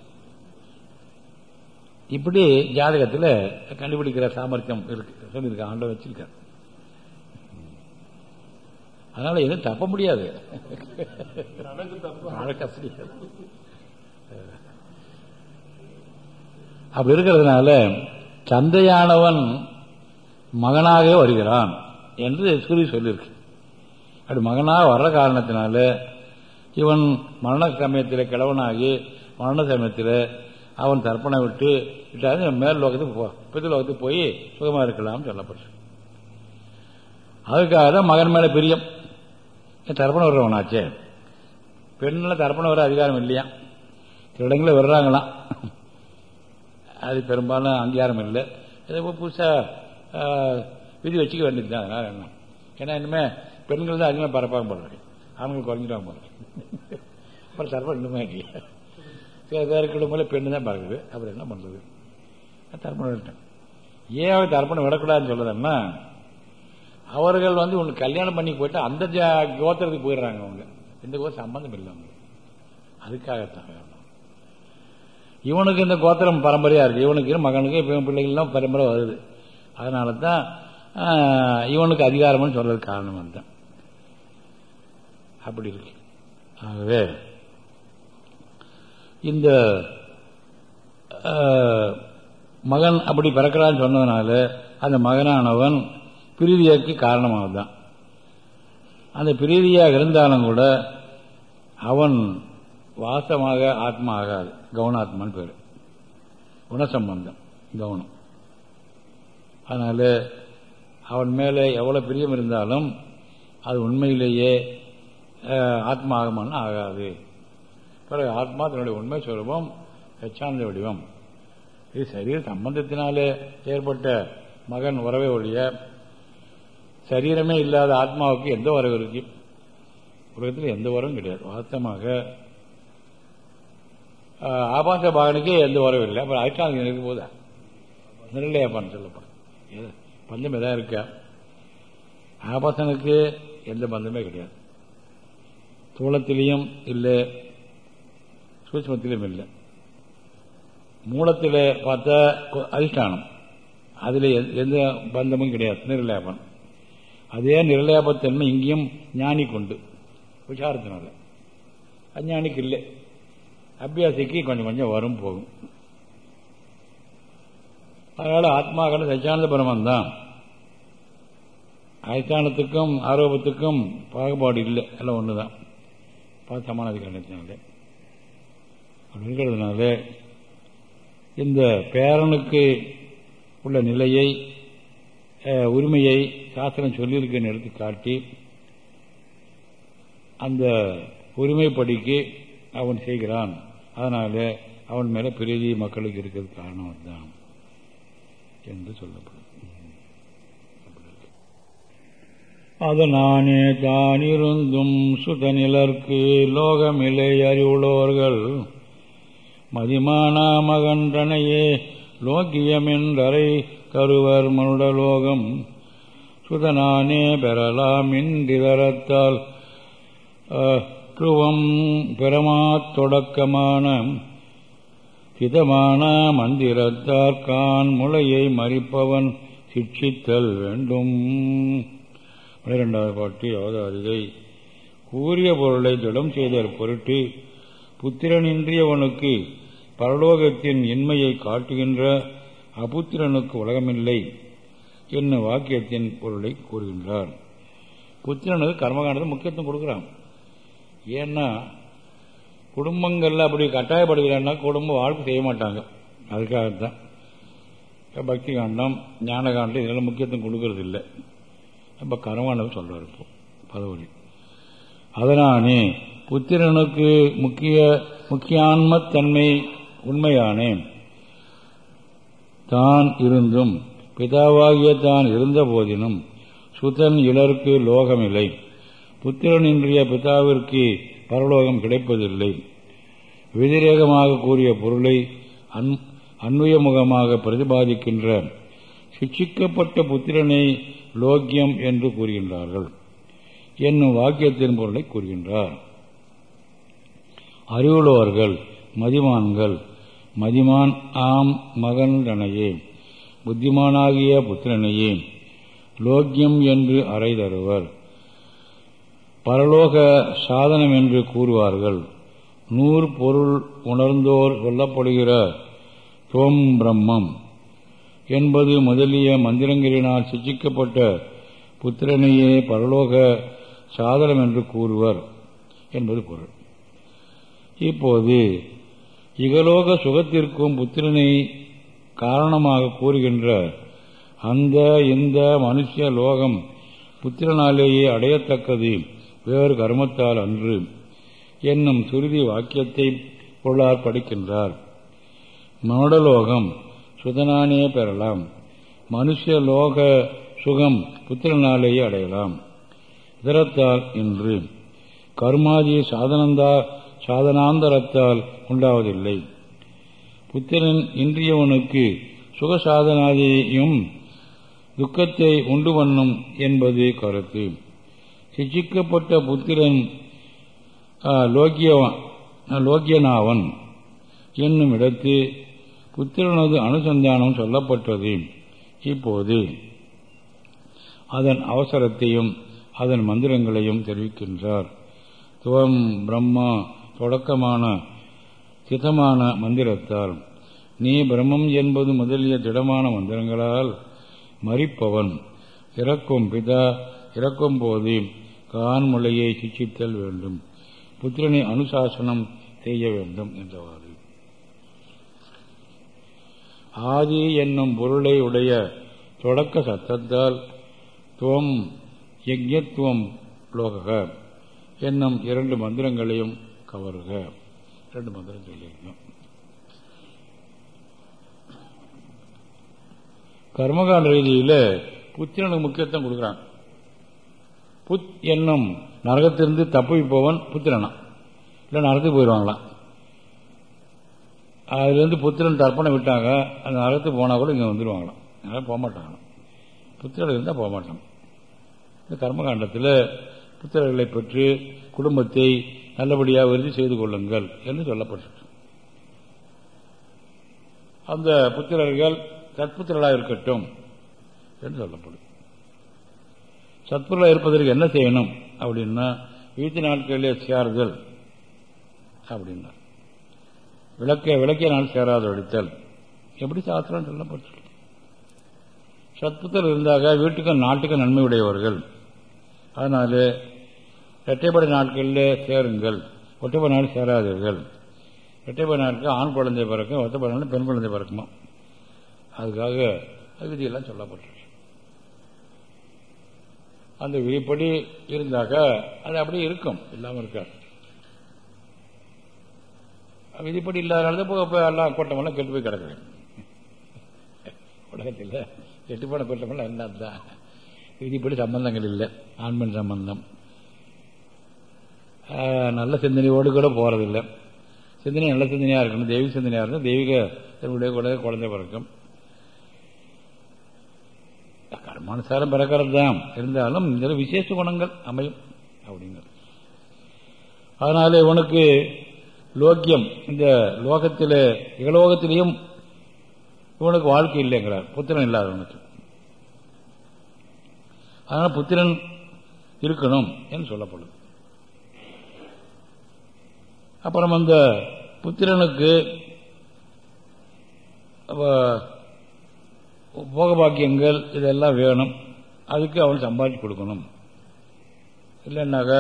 இப்படி ஜாதகத்தில் கண்டுபிடிக்கிற சாமர்த்தியம் இருக்கு. சொல்லியிருக்க ஆண்டவர் வச்சிருக்கார். அதனால எதுவும் தப்ப முடியாது. அப்படி இருக்கிறதுனால தந்தையானவன் மகனாக வருகிறான் என்று சுருதி சொல்லியிருக்கு. அப்படி மகனாக வர்ற காரணத்தினால இவன் மரண சமயத்தில் கிழவனாகி மரண சமயத்தில் அவன் தர்ப்பணம் விட்டு விட்டாது மேல் லோகத்துக்கு பிது லோகத்துக்கு போய் சுகமாக இருக்கலாம்னு சொல்லப்பட்டு அதுக்காக தான் மகன் மேலே பிரியம். தர்ப்பணம் வர்றவனாச்சே பெண்ணில் தர்ப்பணம் வர அதிகாரம் இல்லையா? இடங்களில் வர்றாங்களாம் அது பெரும்பாலும் அங்கீகாரம் இல்லை. இதை புதுசாக விதி வச்சுக்க வேண்டியது தான் அதனால் என்ன? ஏன்னா இனிமேல் பெண்கள் தான் அதிகமாக பரப்பாக போடுறது ஆண்கள் குறைஞ்சிடாம போடுறாங்க அப்புறம் தர்மம் இன்னுமே இல்லை சில பேர் குடும்பத்தில் பெண்ணு தான் பறக்குது அப்புறம் என்ன பண்ணுறது தர்ப்பணம் விட்டேன் ஏன் அவர் தர்ப்பணம் விடக்கூடாதுன்னு சொல்லுதுன்னா அவர்கள் வந்து உனக்கு கல்யாணம் பண்ணி போயிட்டு அந்த கோத்திரத்துக்கு போயிடுறாங்க அவங்க. இந்த கோத்திரம் சம்பந்தம் இல்லை அவங்க அதுக்காகத்தான் இவனுக்கு இந்த கோத்திரம் பரம்பரையா இருக்கு. இவனுக்கு மகனுக்கு இவன் பிள்ளைகள்லாம் பரம்பரை வருது. அதனால தான் இவனுக்கு அதிகாரம்னு சொல்றது காரணம் தான் அப்படி இருக்கு. ஆகவே இந்த மகன் அப்படி பிறக்கிறான்னு சொன்னதுனால அந்த மகனானவன் பிரீதியாக்கு காரணமாகத்தான் அந்த பிரீதியாக இருந்தாலும் கூட அவன் வாசமாக ஆத்மா ஆகாது கவுனாத்மான்னு பேர். குணசம்பந்தம் கவனம். அதனால அவன் மேலே எவ்வளோ பிரியம் இருந்தாலும் அது உண்மையிலேயே ஆத்மா ஆகாது. பிறகு ஆத்மா தன்னுடைய உண்மை சுரூபம் சச்சானந்த வடிவம். இது சரீர சம்பந்தத்தினாலே ஏற்பட்ட மகன் உறவை ஒழிய சரீரமே இல்லாத ஆத்மாவுக்கு எந்த உறவு இருக்கு? உலகத்தில் எந்த உறவும் கிடையாது. வாஸ்தமாக ஆபாச பாகனுக்கு எந்த உறவும் இல்லை. அப்புறம் அதிஷ்டானத்துக்கு இருக்க போதா நிரலையாப்பான்னு சொல்லப்படும். பந்தம் எதாவது இருக்கா? ஆபாசனுக்கு எந்த பந்தமே கிடையாது. தூளத்திலையும் இல்லை சூட்சமத்திலும் இல்லை. மூலத்தில் பார்த்தா அதிஷ்டானம். அதில் எந்த பந்தமும் கிடையாது நிர்லேபம் அதே நிர்லேபத்தன்மை இங்கேயும் ஞானி கொண்டு விசாரத்தினால அஞ்ஞானிக்கு இல்லை. அபியாசிக்கு கொஞ்சம் கொஞ்சம் வரும் போகும். அதனால் ஆத்மாக்கள் சச்சியானந்த பிரமன் தான் அதிஷ்டானத்துக்கும் ஆரோபத்துக்கும் பாகுபாடு இல்லை. எல்லாம் ஒன்று தான் பார்த்து சமானாதிகாரத்தினால அப்படி இருக்கிறதுனால இந்த பேரனுக்கு உள்ள நிலையை உரிமையை சாஸ்திரம் சொல்லியிருக்கேன்னு எடுத்து காட்டி அந்த உரிமைப்படிக்கு அவன் செய்கிறான். அதனால அவன் மேல பிரீதி மக்களுக்கு இருக்கிறது காரணம் அதுதான் என்று சொல்லப்படும். அதனானே தானிருந்தும் சுதநிலர்க்கு லோகமில்லை அறிவுள்ளவர்கள் மதிமானா மகன்றனையே லோக்கியமென்றரை கருவர் மனுடலோகம் சுதனானே பெறலாம் இந்திதரத்தால் துருவம் பெறமாத்தொடக்கமான ஹிதமான மந்திரத்தார்கான் முளையை மறிப்பவன் சிட்சித்தல் வேண்டும். பனிரெண்டாவது பாட்டு அவதாரிகை கூறிய பொருளை திடம் செய்தற் பொருட்டு புத்திரனின்றியவனுக்கு பரலோகத்தின் இன்மையை காட்டுகின்ற அபுத்திரனுக்கு உலகமில்லை என்ன வாக்கியத்தின் பொருளை கூறுகின்றார். புத்திரனுக்கு கர்மகாண்டத்தை முக்கியத்துவம் கொடுக்குறான். ஏன்னா குடும்பங்கள்ல அப்படி கட்டாயப்படுகிறான்னா குடும்பம் வாழ்க்கை செய்ய மாட்டாங்க. அதுக்காகத்தான். பக்தி காண்டம் ஞான காண்டம் இதெல்லாம் முக்கியத்துவம் கொடுக்கறது இல்லை ரொம்ப கர்மாண்டம் சொல்றார் இப்போ பதவி அதனானே புத்திரனுக்கு முக்கிய முக்கியான்மத்தன்மை உண்மையானே. தான் இருந்தும் பிதாவாகிய தான் இருந்த போதினும் சுதன் இலருக்கு லோகமில்லை. புத்திரனின்றிய பிதாவிற்கு பரலோகம் கிடைப்பதில்லை. விதிரேகமாக கூறிய பொருளை அன்வயமுகமாக பிரதிபாதிக்கின்ற சிக்ஷிக்கப்பட்ட புத்திரனை லோக்கியம் என்று கூறுகின்றார்கள். என்னும் வாக்கியத்தின் பொருளை கூறுகின்றார். அறிவுள்ளவர்கள் மதிமான்கள் மதிமான் ஆம் மகன் புத்திமானாகிய புத்திரனையே லோக்கியம் என்று அறை தருவர். பரலோக சாதனம் என்று கூறுவார்கள். நூறு பொருள் உணர்ந்தோர் சொல்லப்படுகிற தோம் பிரம்மம். என்பது முதலிய மந்திரங்களினால் சிச்சிக்கப்பட்ட புத்திரனையே பரலோக சாதனம் என்று கூறுவர் என்பது பொருள். இப்போது இகலோக சுகத்திற்கும் புத்திரனை காரணமாக கூறுகின்ற அந்த இந்த மனுஷ லோகம் புத்திரனாலேயே அடையத்தக்கது வேறு கர்மத்தால் அன்று என்னும் சுருதி வாக்கியத்தை பொருளார் படிக்கின்றார். மனோடலோகம் சுதனானே பெறலாம். மனுஷ லோக சுகம் புத்திரனாலேயே அடையலாம். இதரத்தால் இன்று கர்மாதி சாதனந்தா சாதனாந்தரத்தால் உண்டாவதில்லை. புத்திரன் இன்றியவனுக்கு சுகசாதனாதியும் துக்கத்தை உண்டு பண்ணும் என்பது கருத்து. சிச்சிக்கப்பட்ட புத்திரன் லோக்கியனாவன் என்னும் இடத்து புத்திரனது அனுசந்தானம் சொல்லப்பட்டது. இப்போது அதன் அவசரத்தையும் அதன் மந்திரங்களையும் தெரிவிக்கின்றார். துவம் பிரம்மா தொடக்கமான திதமான மந்திரத்தால் நீ பிரம்மம் என்பது முதலிய திடமான மந்திரங்களால் மறிப்பவன். இறக்கும் பிதா இறக்கும் போது கான்முளையை சிச்சித்தல் வேண்டும். புத்திரனை அனுசாசனம் செய்ய வேண்டும் என்றவர். ஆதி என்னும் பொருளை உடைய தொடக்க சத்தத்தால் துவம் யஜ்யத்துவம் லோக என்னும் இரண்டு மந்திரங்களையும் கவருக. ரெண்டு மந்திரம் சொல்லியிருக்கோம் கர்மகாண்ட ரீதியில் புத்திரனுக்கு முக்கியத்துவம் கொடுக்குறாங்க புத் என்னும் நரகத்திலிருந்து தப்பிப்பவன் புத்திரனா. இல்லை நரகத்துக்கு போயிடுவாங்களாம் அதுலேருந்து புத்திரன் தர்ப்பணம் விட்டாங்க அந்த நரகத்துக்கு போனால் கூட இங்கே வந்துடுவாங்களாம் அதனால் போக மாட்டாங்க புத்திரர்கள் இருந்தால் போக மாட்டாங்க இந்த கர்மகாண்டத்தில் புத்திரர்களை பெற்று குடும்பத்தை நல்லபடியாக உறுதி செய்து கொள்ளுங்கள் என்று சொல்லப்பட்டிருக்கு. அந்த புத்திரர்கள் சத்புத்திரர்களாக இருக்கட்டும் என்று சொல்லப்படும். சத்புரலாக இருப்பதற்கு என்ன செய்யணும் அப்படின்னா வீட்டு நாட்களிலே சேருதல் அப்படின்னா விளக்க விளக்கிய நாள் சேராத ஒழித்தல் எப்படி சாஸ்திரம் சொல்லப்பட்டு சத்புத்தர் இருந்தாக வீட்டுக்கும் நாட்டுக்கும் நன்மை உடையவர்கள். அதனால இரட்டைப்படை நாட்களில் சேருங்கள். ஒற்றைப்படை நாள் சேராதீர்கள். இரட்டைப்படை நாட்கள் ஆண் குழந்தை பிறக்கும் ஒற்றைப்படை நாள் பெண் குழந்தை பிறக்குமா? அதுக்காக விதியெல்லாம் சொல்லப்பட்டிருக்கு அந்த விதிப்படி இருந்தாக்க அது அப்படியே இருக்கும். இல்லாமல் இருக்காது. விதிப்படி இல்லாதனால தான் இப்போ எல்லாம் கூட்டமெல்லாம் கெட்டு போய் கிடக்குது. உலகத்தில் கெட்டு போன கூட்டமெல்லாம் என்ன தான் விதிப்படி சம்பந்தங்கள் இல்லை. ஆண்மன் சம்பந்தம். நல்ல சிந்தனையோடு கூட போறதில்லை. சிந்தனை நல்ல சிந்தனையாக இருக்கணும். தெய்வீக சிந்தனையாக இருக்கும் தெய்வீக தன்னுடைய கூட குழந்தை பிறக்கும். கர்மானுசாரம் பிறக்கிறது தான் இருந்தாலும் இந்த விசேஷ குணங்கள் அமையும் அப்படிங்கிறது. அதனால உனக்கு லோக்கியம். இந்த லோகத்தில் இகலோகத்திலையும் இவனுக்கு வாழ்க்கை இல்லைங்கிறார். புத்திரன் இல்லாதவனுக்கு. அதனால் புத்திரன் இருக்கணும் என்று சொல்லப்படுது. அப்புறம் அந்த புத்திரனுக்கு போகபாக்கியங்கள் இதெல்லாம் வேணும். அதுக்கு அவன் சம்பாதிச்சு கொடுக்கணும். இல்லைன்னாக்க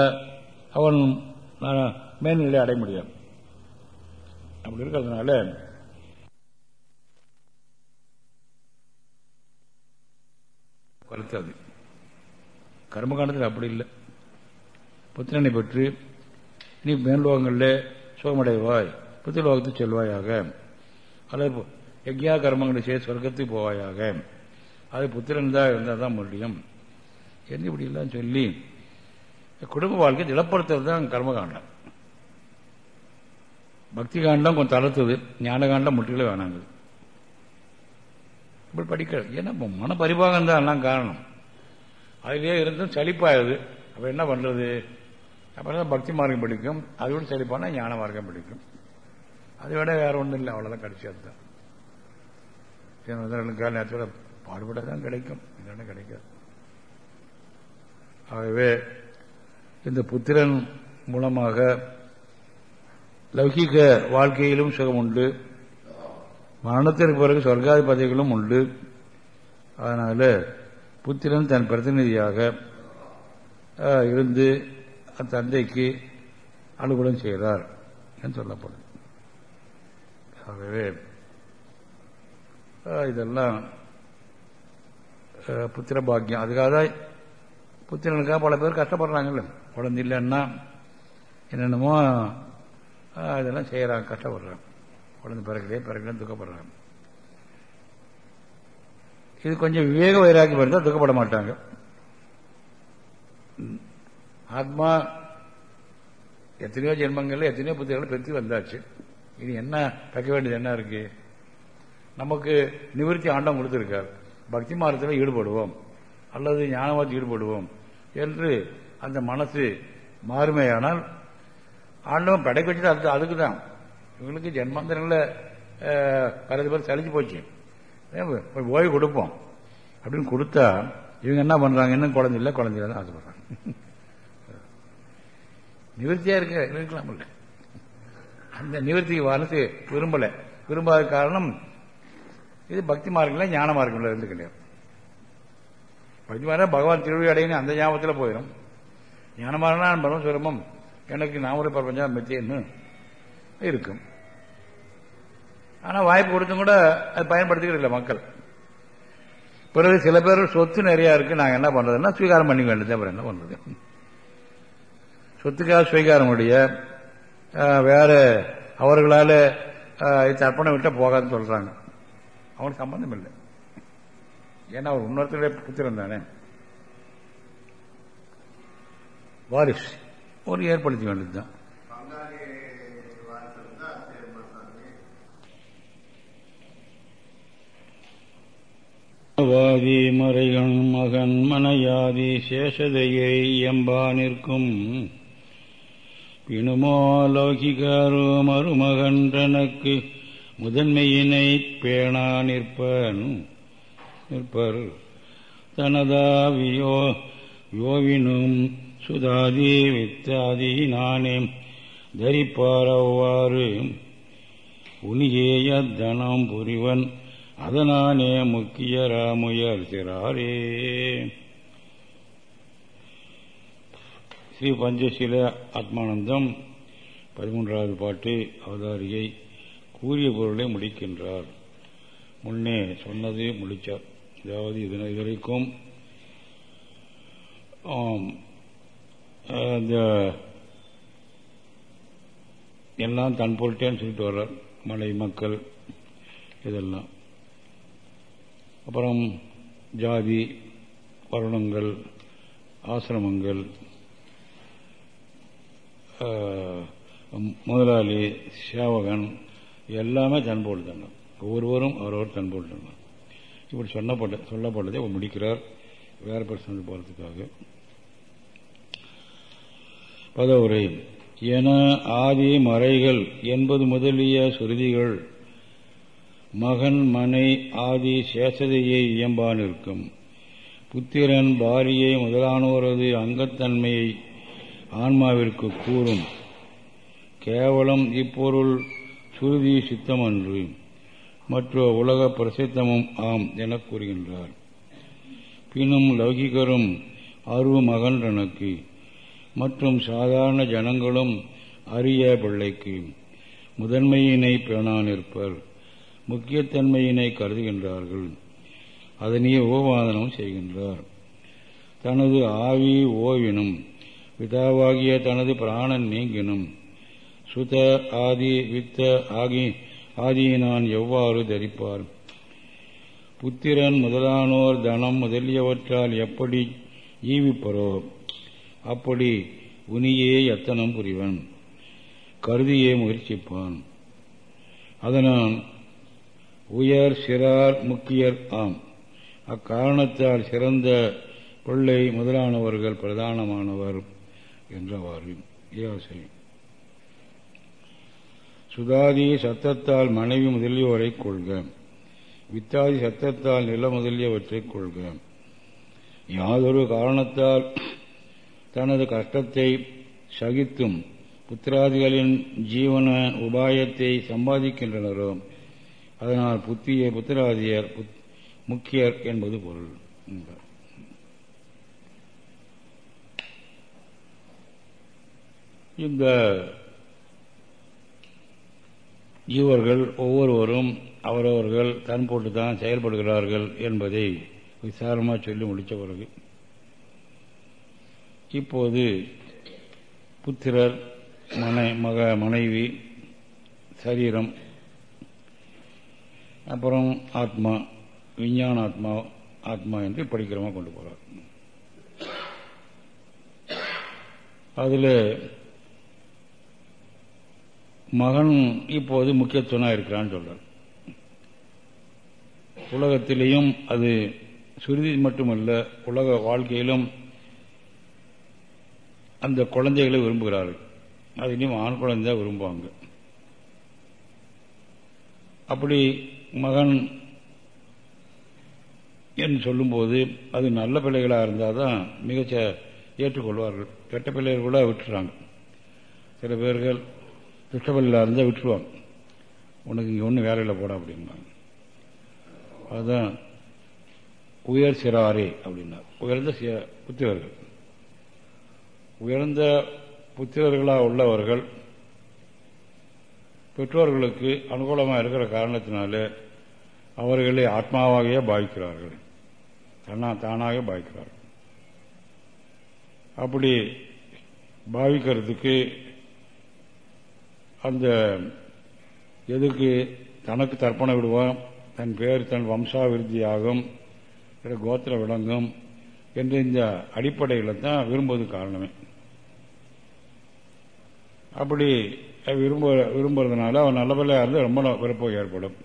அவன் மேல்நிலை அடைய முடியாது. அப்படி இருக்கிறதுனால வளர்த்தது கர்மகாண்டத்தில் அப்படி இல்லை. புத்திரனை பெற்று நீ மேல்லோகங்களில் சுகமடைவாய் புத்திரலோகத்துக்கு செல்வாயாக. அல்லது யக்யா கர்மங்களை செய்ய சொர்க்கத்துக்கு போவாயாக. அது புத்திரன் தான் இருந்தால் தான் முடியும். என்று இப்படிலாம் சொல்லி குடும்ப வாழ்க்கை நிலப்படுத்துறது தான் கர்மகாண்டம் பக்தி காண்டம் கொஞ்சம் தளர்த்துது ஞான காண்டம் முற்றிலே வேணாங்குது. இப்படி படிக்கிறது. ஏன்னா மன பரிபாகம் தான் எல்லாம் காரணம். அதிலே இருந்தும் சலிப்பாயுது அப்போ என்ன பண்ணுறது அப்புறம் பக்தி மார்க்கம் பிடிக்கும்? அதை விட ஞான மார்க்கம் பிடிக்கும். அதை விட வேற ஒன்றும் இல்லை. அவ்வளோதான் கடைசியாக தான் கால நேரத்தில் பாடுபட தான் கிடைக்கும். இல்லைன்னா கிடைக்காது. ஆகவே இந்த புத்திரன் மூலமாக லௌகிக வாழ்க்கையிலும் சுகம் உண்டு. மரணத்திற்கு பிறகு சொர்க்காதி பதவிகளும் உண்டு. அதனால புத்திரன் தன் பிரதிநிதியாக இருந்து தந்தைக்கு அனுகூலம் செய்கிறார் என்று சொல்லப்படும். ஆகவே இதெல்லாம் புத்திர பாக்கியம். அதுக்காக தான் புத்திரனுக்காக பல பேர் கஷ்டப்படுறாங்கல்ல. குழந்தை இல்லைன்னா என்னென்னமோ இதெல்லாம் செய்கிறாங்க கஷ்டப்படுறாங்க. குழந்தை பிறகுலே பிறகுலேன்னு துக்கப்படுறாங்க. இது கொஞ்சம் விவேக வைராக்கியம் இருந்தால் துக்கப்பட மாட்டாங்க. ஆத்மா எத்தனையோ ஜென்மங்கள்ல எத்தனையோ புத்திரங்களை பெருத்தி வந்தாச்சு. இனி என்ன தைக்க வேண்டியது என்ன இருக்கு? நமக்கு நிவர்த்தி ஆண்டம் கொடுத்துருக்கார். பக்தி மார்க்கத்தில் ஈடுபடுவோம். அல்லது ஞானவாதி ஈடுபடுவோம். என்று அந்த மனசு மாறுமையானால் ஆண்டவன் படைக்க வச்சது அது அதுக்கு தான் இவங்களுக்கு ஜென்மாந்திரங்களில் பல பேர் சளிச்சு போச்சு. ஓய்வு கொடுப்போம். அப்படின்னு கொடுத்தா இவங்க என்ன பண்ணுறாங்க இன்னும் குழந்தை இல்லை தான் ஆசைப்படுறாங்க. நிவர்த்தியா இருக்க இருக்கலாம் இல்லை அந்த நிவர்த்திக்கு வரது விரும்பலை. விரும்பாத காரணம் இது பக்தி மார்க்கம்ல ஞான மார்க்கம்ல இருந்து கிடையாது பக்தி மார்க்கம் பகவான் திருவிழி அடையின்னு அந்த ஞாபகத்தில் போயிடும் ஞான மார்க்கம் எனக்கு நாமரை பிரபஞ்சம் மித்தியன்னு இருக்கும். ஆனால் வாய்ப்பு கொடுத்தும் கூட அது பயன்படுத்திக்கிறது மக்கள். பிறகு சில பேர் சொத்து நிறையா இருக்கு நாங்கள் என்ன பண்றதுன்னா ஸ்வீகாரம் பண்ணிக்க வேண்டியது அப்புறம் என்ன பண்றது? சொத்துக்காக ஸ்வீகாரம் உடைய வேற அவர்களால இது அர்ப்பணம் விட்ட போகாதுன்னு சொல்றாங்க. அவனுக்கு சம்பந்தம் இல்லை. ஏன்னா அவர் இன்னொருத்தருடைய புத்திரம் தானே. வாரிசு. ஒரு ஏற்படுத்த வேண்டியதுதான். வாதி மறைகன் மகன் மனையாதி சேஷதையை எம்பா நிற்கும். பிணுமோ லௌகிகாரோ மருமகன் தனக்கு முதன்மையினை பேணா நிற்பன். நிற்பர். தனதாவியோ யோவினும் சுதாதி வித்தாதி நானே தரிப்பாரவ்வாறு. உனியேய தனம் புரிவன் அதனானே முக்கிய ராமுயர்கிறாரே ஸ்ரீ பஞ்சசீல ஆத்மானந்தம் பதிமூன்றாவது பாட்டு அவதாரியை கூறிய பொருளை முடிக்கின்றார். முன்னே சொன்னது முடித்தார் அதாவது இதனை இதுவரைக்கும் இந்த எல்லாம் தன் பொருட்டேன்னு சொல்லிட்டு வர்றார். மலை மக்கள் இதெல்லாம். அப்புறம் ஜாதி வருணங்கள் ஆசிரமங்கள் முதலாளி சேவகன் எல்லாமே தன்போடு தாங்க ஒவ்வொருவரும் அவரவர் தன்போடு தாங்க இப்படி சொன்னப்பட்ட சொல்லப்பட்டதை முடிக்கிறார். வேறு பிரச்சனை போகிறதுக்காக பதவுரை. என ஆதி மறைகள் என்பது முதலிய சுருதிகள். மகன் மனை ஆதி சேஷதையை இயம்பா நிற்கும். புத்திரன் பாரியை முதலானோரது அங்கத்தன்மையை ஆன்மாவிற்கு கூறும். கேவலம் இப்பொருள் சுருதி சித்தமன்று. மற்ற உலக பிரசித்தமும் ஆம் என கூறுகின்றார். பின்னும் லௌகிகரும் அருவு மகன் மற்றும் சாதாரண ஜனங்களும் அரிய பிள்ளைக்கு முதன்மையினை பேணானிருப்பர் முக்கியத்தன்மையினை கருதுகின்றார்கள். அதனையே ஓவாதனம் செய்கின்றார். தனது ஆவி ஓவினும் பிதாவாகிய தனது பிராணன் நீங்கினும் சுத ஆதி வித்த ஆகி ஆதியினான் எவ்வாறு தரிப்பார்? புத்திரன் முதலானோர் தனம் முதலியவற்றால் எப்படி ஈவிப்பரோ? அப்படி உனியே எத்தனம் புரிவன். கருதியே முயற்சிப்பான். அதனால் உயர் சிறார் முக்கியர் ஆம். அக்காரணத்தால் சிறந்த பிள்ளை முதலானவர்கள் பிரதானமானவர் என்றவாறு இயாசை சுதாதி சத்தத்தால் மனைவி முதலியோரை கொள்க. வித்தாதி சத்தத்தால் நில முதலியவற்றை கொள்க. யாதொரு காரணத்தால் தனது கஷ்டத்தை சகித்தும் புத்திராதிகளின் ஜீவன உபாயத்தை சம்பாதிக்கின்றனரோ அதனால் புத்திய புத்திராதியர் முக்கியர் என்பது பொருள் இந்த ஜீவர்கள் ஒவ்வொருவரும் அவரவர்கள் தன் போட்டு தான் செயல்படுகிறார்கள் என்பதை விசாரமாக சொல்லி முடித்த பிறகு இப்போது புத்திரர் மனை மக மனைவி சரீரம் அப்புறம் ஆத்மா விஞ்ஞான ஆத்மா ஆத்மா என்று படிக்கிறமா கொண்டு போகிறார் அதில் மகன் இப்போது முக்கியத்துவனாக இருக்கிறான்னு சொல்றார். உலகத்திலேயும் அது சுருதி மட்டுமல்ல உலக வாழ்க்கையிலும் அந்த குழந்தைகளை விரும்புகிறார்கள். அதுலேயும் ஆண் குழந்தை விரும்புவாங்க. அப்படி மகன் என்று சொல்லும்போது அது நல்ல பிள்ளைகளாக இருந்தால் தான் மிகச்ச ஏற்றுக்கொள்வார்கள். கெட்ட பிள்ளைகள் கூட விட்டுறாங்க. சில பேர்கள் துஷ்ட பிள்ளைகளாக இருந்தால் விட்டுருவாங்க. உனக்கு இங்கே ஒன்றும் வேலையில் போட அப்படிம்பாங்க. அதுதான் உயர் சிறாரே அப்படின்னா. உயர்ந்த புத்திரர்கள் உயர்ந்த புத்திரர்களாக உள்ளவர்கள் பெற்றோர்களுக்கு அனுகூலமாக இருக்கிற காரணத்தினாலே அவர்களை ஆத்மாவாகவே பாவிக்கிறார்கள். தன்னா தானாக பாவிக்கிறார்கள். அப்படி பாவிக்கிறதுக்கு அந்த எதுக்கு தனக்கு தர்ப்பணம் விடுவான் தன் பேர் தன் வம்சாவிருத்தியாகும் கோத்திர விளங்கும் என்ற இந்த அடிப்படையில் தான் விரும்புவது காரணமே. அப்படி விரும்ப விரும்புறதுனால அவன் நல்ல பிள்ளையாக இருந்து ரொம்ப விருப்பம் ஏற்படும்.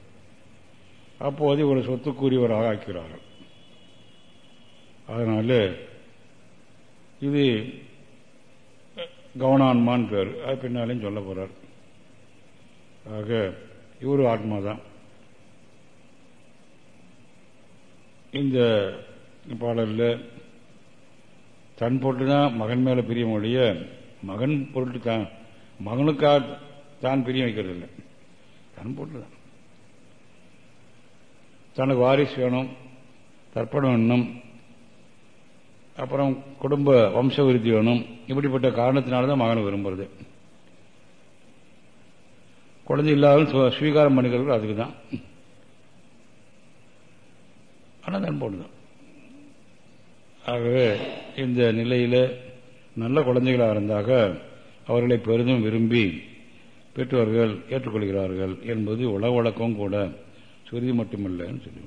அப்போது ஒரு சொத்துக்குரியவராக ஆக்கிறார்கள் அதனால இது கவனான்மான் பேர். அது பின்னாலையும் சொல்ல போறார். ஆக இவர் ஆத்மா தான் இந்த பாடலில் தன் பொருட்டு தான் மகன் மேலே பிரிய மகன் பொருட்டு தான் மகனுக்காக தான் பிரியம் வைக்கிறது இல்லை தன் பொருட்டு தனக்கு வாரிசு வேணும் தர்ப்பணம் வேணும் அப்புறம் குடும்ப வம்ச விருத்தி வேணும் இப்படிப்பட்ட காரணத்தினால தான் மகனை விரும்புறது. குழந்தை இல்லாத ஸ்வீகாரம் பண்ணிக்கிறது அதுக்கு தான் ஆனால் தன் போட்டுதான். தான் ஆகவே இந்த நிலையில் நல்ல குழந்தைகளாக இருந்தாக அவர்களை பெரிதும் விரும்பி பெற்றோர்கள் ஏற்றுக்கொள்கிறார்கள் என்பது உளவழக்கம் வழக்கம் கூட. சுருதி மட்டுமல்ல சொல்லி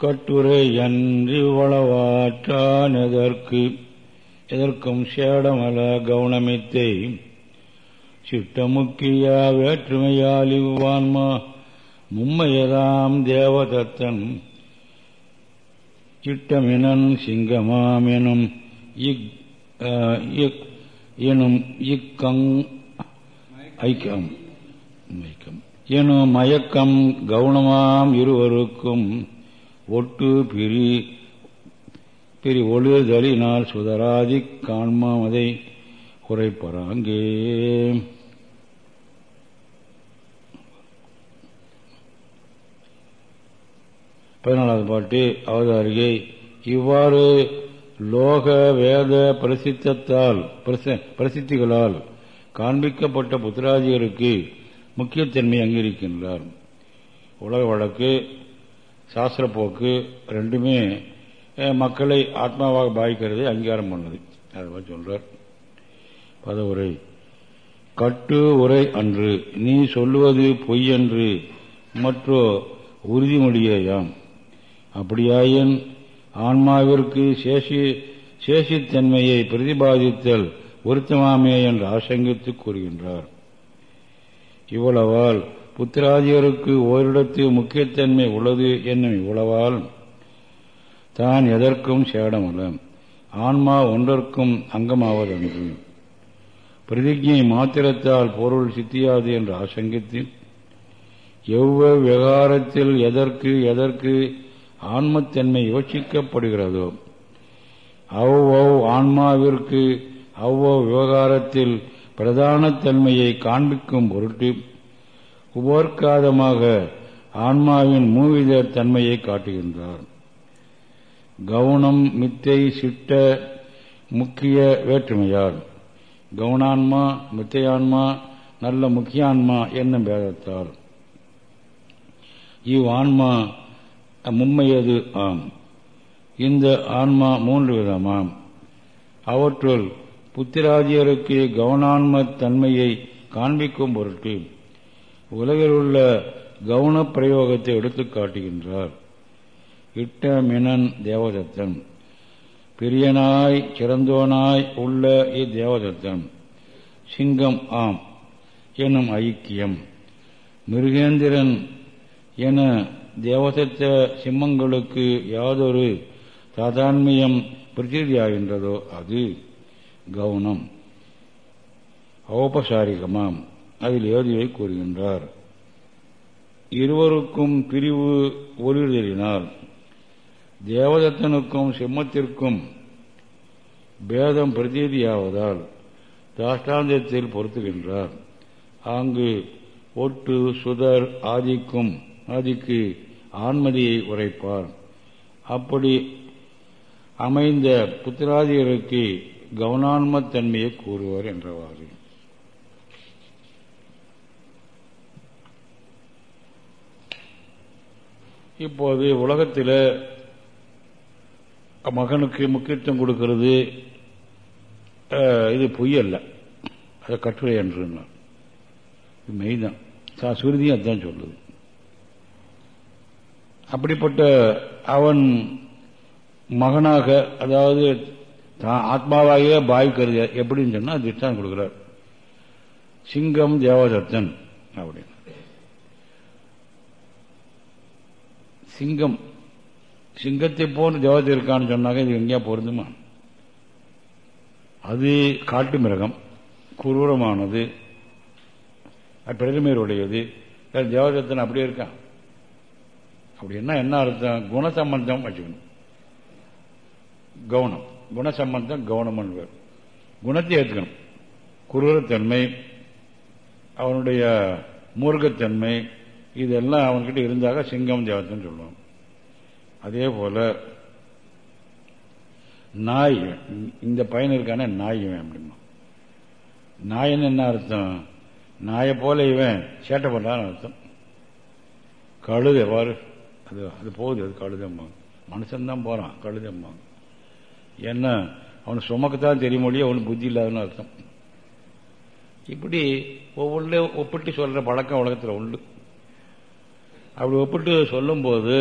கட்டுரை அன்றி வளவாற்றான் எதற்கு எதற்கும் சேடமல கவுனமித்தை சிட்டமுக்கிய வேற்றுமையால் இவ்வான்மா மும்மையதாம் தேவதத்தன் சிட்டமினன் சிங்கமாமெனும் எனும் இக்கங் ஐக்கம் எனும் மயக்கம் கவுனமாம் இருவருக்கும் ஒட்டு பிரி பிரி ஒழுதலினால் சுதராதி காண்மாமதை குறைப்பறாங்கே பதினாலாவது பாட்டு அவதாரிகை. இவ்வாறு லோக வேத பிரசித்தத்தால் பிரசித்திகளால் காண்பிக்கப்பட்ட புத்திராஜியருக்கு முக்கியத்தன்மை அங்கீகரிக்கின்றார். உலக வழக்கு சாஸ்திரப்போக்கு ரெண்டுமே மக்களை ஆத்மாவாக பாதிக்கிறதே அங்கீகாரம் பண்ணது. அதை சொல்றார். பதவுரை. கட்டு உரை அன்று நீ சொல்லுவது பொய் என்று மற்றோ உறுதிமொழியேயாம். அப்படியாயின் ஆன்மாவிற்கு சேஷி சேஷித்தன்மையை பிரதிபாதித்தல் பொருத்தமாமே என்று ஆசங்கித்து கூறுகின்றார். இவ்வளவால் புத்திராதியருக்கு ஓரிடத்து முக்கியத்தன்மை உள்ளது என்னும் இவ்வளவால் தான் எதற்கும் சேடமல்ல. ஆன்மா ஒன்றற்கும் அங்கமாவதன்று. பிரதிஜை மாத்திரத்தால் பொருள் சித்தியாது என்று ஆசங்கித்து எவ்வளவு விவகாரத்தில் எதற்கு எதற்கு ஆன்மத்தன்மை யோசிக்கப்படுகிறதோ அவ்வளவு ஆன்மாவிற்கு அவ்வளவு விவகாரத்தில் பிரதானத்தன்மையை காண்பிக்கும் பொருட்டு உபோர்க்காதமாக ஆன்மாவின் மூவித தன்மையை காட்டுகின்றார். கவுனம் மித்தை சிட்ட முக்கிய வேற்றுமையால் கவுனான்மா மித்தையான்மா நல்ல முக்கியான்மா என்னும் பேதத்தால் இவ் ஆன்மா மும்மையது ஆம். இந்த ஆன்மா மூன்று விதமாம். அவற்றுள் புத்திராதியருக்கு கவனான்ம தன்மையை காண்பிக்கும் பொருட்டு உலகில் உள்ள கவுன பிரயோகத்தை எடுத்து காட்டுகின்றார். இட்ட மினன் தேவதத்தன் பிரியனாய் சிறந்தோனாய் உள்ள இத்தேவதத்தன் சிங்கம் ஆம் எனும் ஐக்கியம். மிருகேந்திரன் என தேவதத்த சிம்மங்களுக்கு யாதொரு சாதான்மியம் பிரதியாகின்றதோ அது கவுனம் ஔபசாரிகமாம். அதில் ஏதுவை கூறுகின்றார். இருவருக்கும் பிரிவு ஒளிர்தலினால் தேவதத்தனுக்கும் சிம்மத்திற்கும் பேதம் பிரதீதியாவதால் தாஷ்டாந்தத்தில் பொருத்துகின்றார். அங்கு ஒட்டு சுதர் ஆதிக்கும் ஆதிக்கு ஆன்மதியை உரைப்பார். அப்படி அமைந்த புத்திராதிகளுக்கு கவனான்மத்தன்மையை கூறுவார் என்றவாறு. இப்போது உலகத்தில் மகனுக்கு முக்கியத்துவம் கொடுக்கிறது இது பொய் அல்ல. அது கட்டுரை என்று இது மெய்தான். சுருதியும் அதுதான் சொல்லுது. அப்படிப்பட்ட அவன் மகனாக அதாவது ஆத்மாவாகவே பாவிக்கிறது எப்படின்னு சொன்னால் திட்டம் கொடுக்கிறார். சிங்கம் தேவதத்தன் அப்படின்னு. சிங்கம் சிங்கத்தை போன்ற தேவதை இருக்கான்னு சொன்னாங்க இது எங்கேயா பொருந்துமா? அது காட்டு மிருகம் குரூரமானது பிரதிமையுடையது. தேவதத்தன் அப்படியே இருக்கான். அப்படின்னா என்ன அர்த்தம்? குணசம்பந்தம் வச்சுக்கணும். கவனம். குணசம்பந்தம் கவனம் என்பவர் குணத்தை ஏற்றுக்கணும் குரூரத்தன்மை அவனுடைய மூர்க்கத்தன்மை இதெல்லாம் அவன்கிட்ட இருந்தாக சிங்கம் தேவத்தன் சொல்லுவான். அதே போல நாய் இந்த பையன் இருக்கான நாய் இவன் அப்படிமா நாயின்னு என்ன அர்த்தம்? நாயை போல இவன். சேட்டை பண்றான்னு அர்த்தம். கழுது எவ்வாறு? அது அது போகுது அது கழுதம்மா மனுஷன்தான் போறான் கழுதம்மா என்ன அவனுக்கு சுமக்குத்தான் தெரியும் மொழியே அவனுக்கு புத்தி இல்லாதன்னு அர்த்தம். இப்படி ஒவ்வொன்று ஒப்பிட்டு சொல்ற பழக்கம் உலகத்தில் உண்டு. அப்படி ஒப்பிட்டு சொல்லும்போது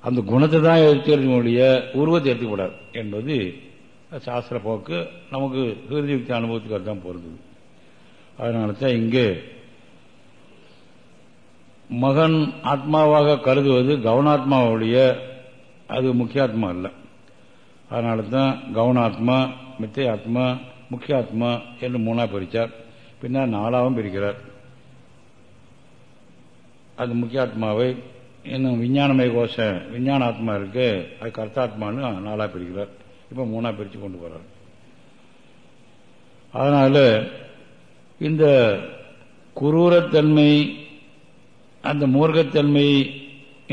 அந்த குணத்தை தான் எடுத்துக்க மொழிய உருவத்தை எடுத்துக்கூடாது என்பது சாஸ்திர போக்கு. நமக்கு ஹிருதியுக்தி அனுபவத்துக்கு அதுதான் பொருந்தது. அதனால தான் இங்கே மகன் ஆத்மாவாக கருதுவது கவனாத்மாவுடைய அது முக்கியாத்மா இல்லை அதனால தான் கவனாத்மா மித்தை ஆத்மா முக்கியாத்மா என்று மூணா பிரித்தார் பின்னர் நாலாவும் பிரிக்கிறார். அது முக்கியாத்மாவை இன்னும் விஞ்ஞானமய கோஷ விஞ்ஞான ஆத்மா இருக்கு அது கர்த்தாத்மான்னு நாலாக பிரிக்கிறார். இப்போ மூணாக பிரித்து கொண்டு போகிறார் அதனால இந்த குரூரத்தன்மை அந்த மூர்க்கத்தன்மை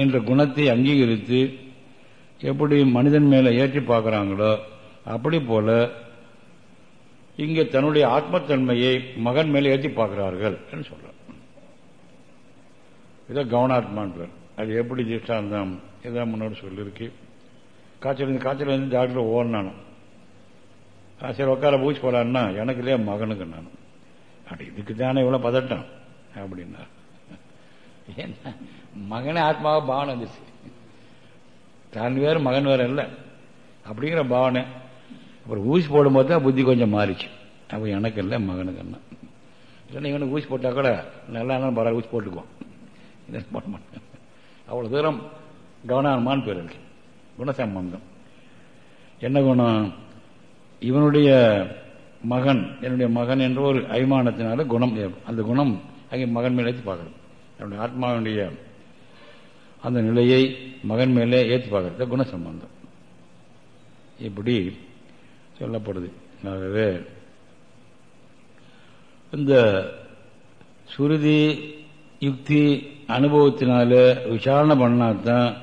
என்ற குணத்தை அங்கீகரித்து எப்படி மனிதன் மேலே ஏற்றி பார்க்கிறாங்களோ அப்படி போல இங்கே தன்னுடைய ஆத்மத்தன்மையை மகன் மேலே ஏற்றி பார்க்கிறார்கள் என்று சொல்றார். இதை கவனாத்மான் பேர். அது எப்படி திஷ்டாந்தம் இதான் முன்னோடு சொல்லியிருக்கு. காய்ச்சல் இருந்து காய்ச்சல் வந்து டாக்டர் ஓடனானும் சரி உட்கார பூச்சி போலான்னா எனக்கு இல்லையா மகனுக்கு நானும் அப்படி இதுக்கு தானே இவ்வளோ பதட்டம்? அப்படின்னா என்ன மகனே ஆத்மாவை பாவனை வந்துச்சு. தான் வேறு மகன் வேறு இல்லை. அப்படிங்கிற பாவனை. அப்புறம் ஊசி போடும்போது தான் புத்தி கொஞ்சம் மாறிச்சு. அப்போ எனக்கு இல்லை மகனுக்கு என்ன இல்லைன்னா இவனுக்கு ஊசி போட்டால் கூட நல்லா இருந்தாலும் பரவாயில்ல ஊசி போட்டுக்குவோம். போட மாட்டேன். அவ்வளோ தூரம் கவனமான பேர் இருக்கு. குணசம்பந்தம். என்ன குணம்? இவனுடைய மகன் என்னுடைய மகன் என்ற ஒரு அபிமானத்தினால குணம் அந்த குணம் அங்கே மகன் மேலே பார்க்கணும். என்னுடைய ஆத்மாவுடைய அந்த நிலையை மகன் மேலே ஏற்றி பார்க்கறது குணசம்பந்தம். இப்படி சொல்லப்படுது. ஆகவே இந்த சுருதி யுக்தி அனுபவத்தினால விசாரணை பண்ணாதான்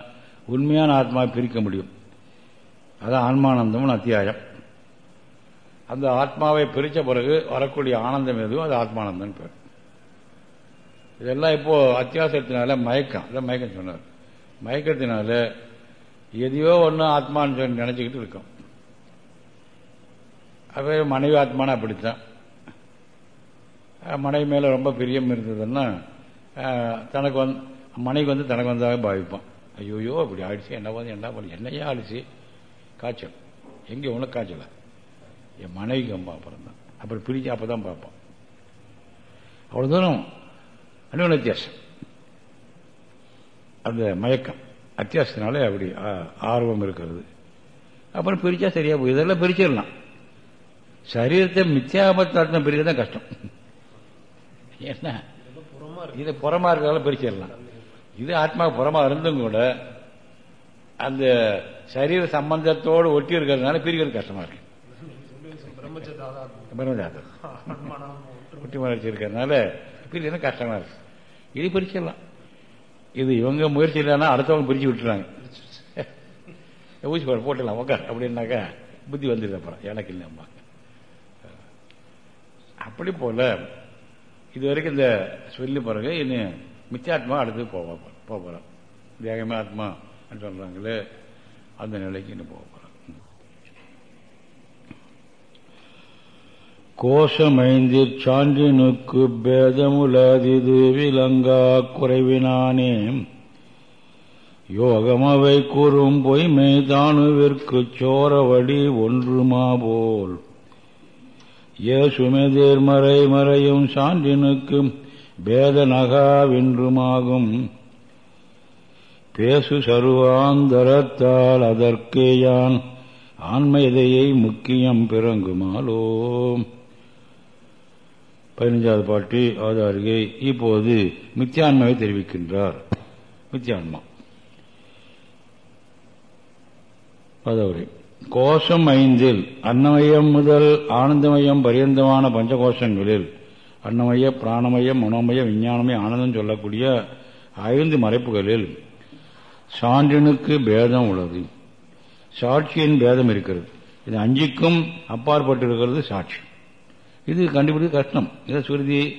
உண்மையான ஆத்மா பிரிக்க முடியும். அதான் ஆன்மானந்தம்னு அத்தியாயம். அந்த ஆத்மாவை பிரித்த பிறகு வரக்கூடிய ஆனந்தம் எதுவும் அது ஆத்மானந்தம் பேர். இதெல்லாம் இப்போ அத்தியாசத்தினால மயக்கம். இதான் மயக்கம் சொன்னார். மயக்கத்தினால எதையோ ஒன்று ஆத்மான்னு சொல்லி நினைச்சுக்கிட்டு இருக்கோம். அப்போ மனைவி ஆத்மானா அப்படித்தான். மனைவி மேலே ரொம்ப பிரியம் இருந்ததுன்னா தனக்கு வந்து மனைவிக்கு வந்து தனக்கு வந்ததாக பாவிப்பான். ஐயோயோ அப்படி ஆயிடுச்சு என்ன வந்து என்ன பண்ணி என்னையே ஆயிடுச்சு? காய்ச்சல். எங்கே ஒன்றும் காய்ச்சல? என் மனைவிக்கு அம்மா அப்புறம் தான் அப்புறம் பிரிச்சு அப்பதான் பார்ப்பான். அவ்வளோ தூரம் அணுவன் வித்தியாசம் அந்த மயக்கம். அத்தியாசத்தினாலே அப்படி ஆர்வம் இருக்கிறது. அப்புறம் பிரிச்சா சரியா போய் இதெல்லாம் பிரிச்சிடலாம். சரீரத்தை மித்தியாபத்தாட்டம் பிரிக்க தான் கஷ்டம். என்ன? இது புறமா இருக்கிறதால பிரிச்சிடலாம். இது ஆத்மா புறமா இருந்தும் கூட அந்த சரீர சம்பந்தத்தோடு ஒட்டி இருக்கிறதுனால பிரிக்கிறது கஷ்டமா இருக்கு. பிரம்மஜாதம் ஒட்டி மலர்ச்சி இருக்கிறதுனால பிரிக்கிறது கஷ்டமா இருக்கு இது பிரிச்சிடலாம். இது இவங்க முயற்சி இல்லைன்னா அடுத்தவங்க பிரிச்சு விட்டுறாங்க ஊசி போட போட்டுடலாம் உக்கார். அப்படின்னாக்கா புத்தி வந்துடுது அப்புறம். எனக்கு இல்லைம்மா அப்படி போல இது வரைக்கும் இந்த சொல்லி பிறகு இன்னும் மிச்சாத்மா அடுத்து போக போகிறோம் தேகமே ஆத்மா சொல்றாங்களே அந்த நிலைக்கு இன்னும் போக போகிறோம் கோஷமைந்திற் சான்றினுக்கு பேதமுலதிது விலங்கா குறைவினானே. யோகமவை கூறும் பொய்மை தானுவிற்குச் சோரவடி ஒன்றுமா போல் ஏசுமெதிர் மறை மறையும் சான்றினுக்கு பேதநகாவென்றுமாகும் பேசு சருவாந்தரத்தால் அதற்கேயான் ஆன்மயதையை முக்கியம் பிறங்குமாலோ. பதினஞ்சாவது பாட்டு அருகே இப்போது மித்தியான்மாவை தெரிவிக்கின்றார். மித்தியான்மா அதாவது கோஷம் ஐந்தில் அன்னமயம் முதல் ஆனந்தமயம் பரியந்தமான பஞ்சகோஷங்களில் அன்னமய பிராணமயம் மனோமய விஞ்ஞானமய ஆனந்தம் சொல்லக்கூடிய ஐந்து மறைப்புகளில் சான்றினுக்கு பேதம் உள்ளது. சாட்சியின் பேதம் இருக்கிறது. இது அஞ்சுக்கும் அப்பாற்பட்டு இருக்கிறது சாட்சி. இது கண்டுபிடிக்க கஷ்டம். இதை சுருதி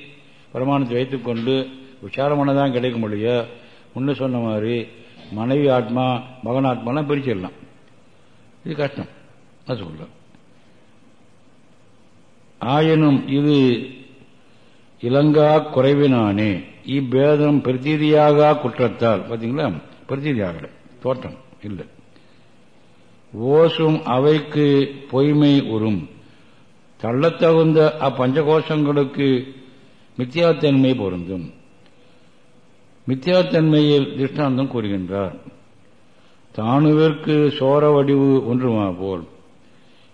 பிரமாணத்தை வைத்துக்கொண்டு விசாரமானதான் கிடைக்கும் இல்லையோ? முன்ன சொன்ன மாதிரி மனைவி ஆத்மா மகன் ஆத்மாலாம் பிரிச்சிடலாம். இது கஷ்டம். அது சொல்ல ஆயினும் இது இலங்கா குறைவினானே. இப்பேதம் பிரதீதியாக குற்றத்தால் பார்த்தீங்களா பிரதீதியாக தோற்றம். இல்லை. ஓசும் அவைக்கு பொய்மை உறும். தள்ளத்தகுந்த அப்பஞ்சகோஷங்களுக்கு மித்தியாத்தன்மை பொருந்தும். மித்தியாத்தன்மையில் திருஷ்டாந்தம் கூறுகின்றார். தானுவிற்கு சோர வடிவு ஒன்றுமா போல்.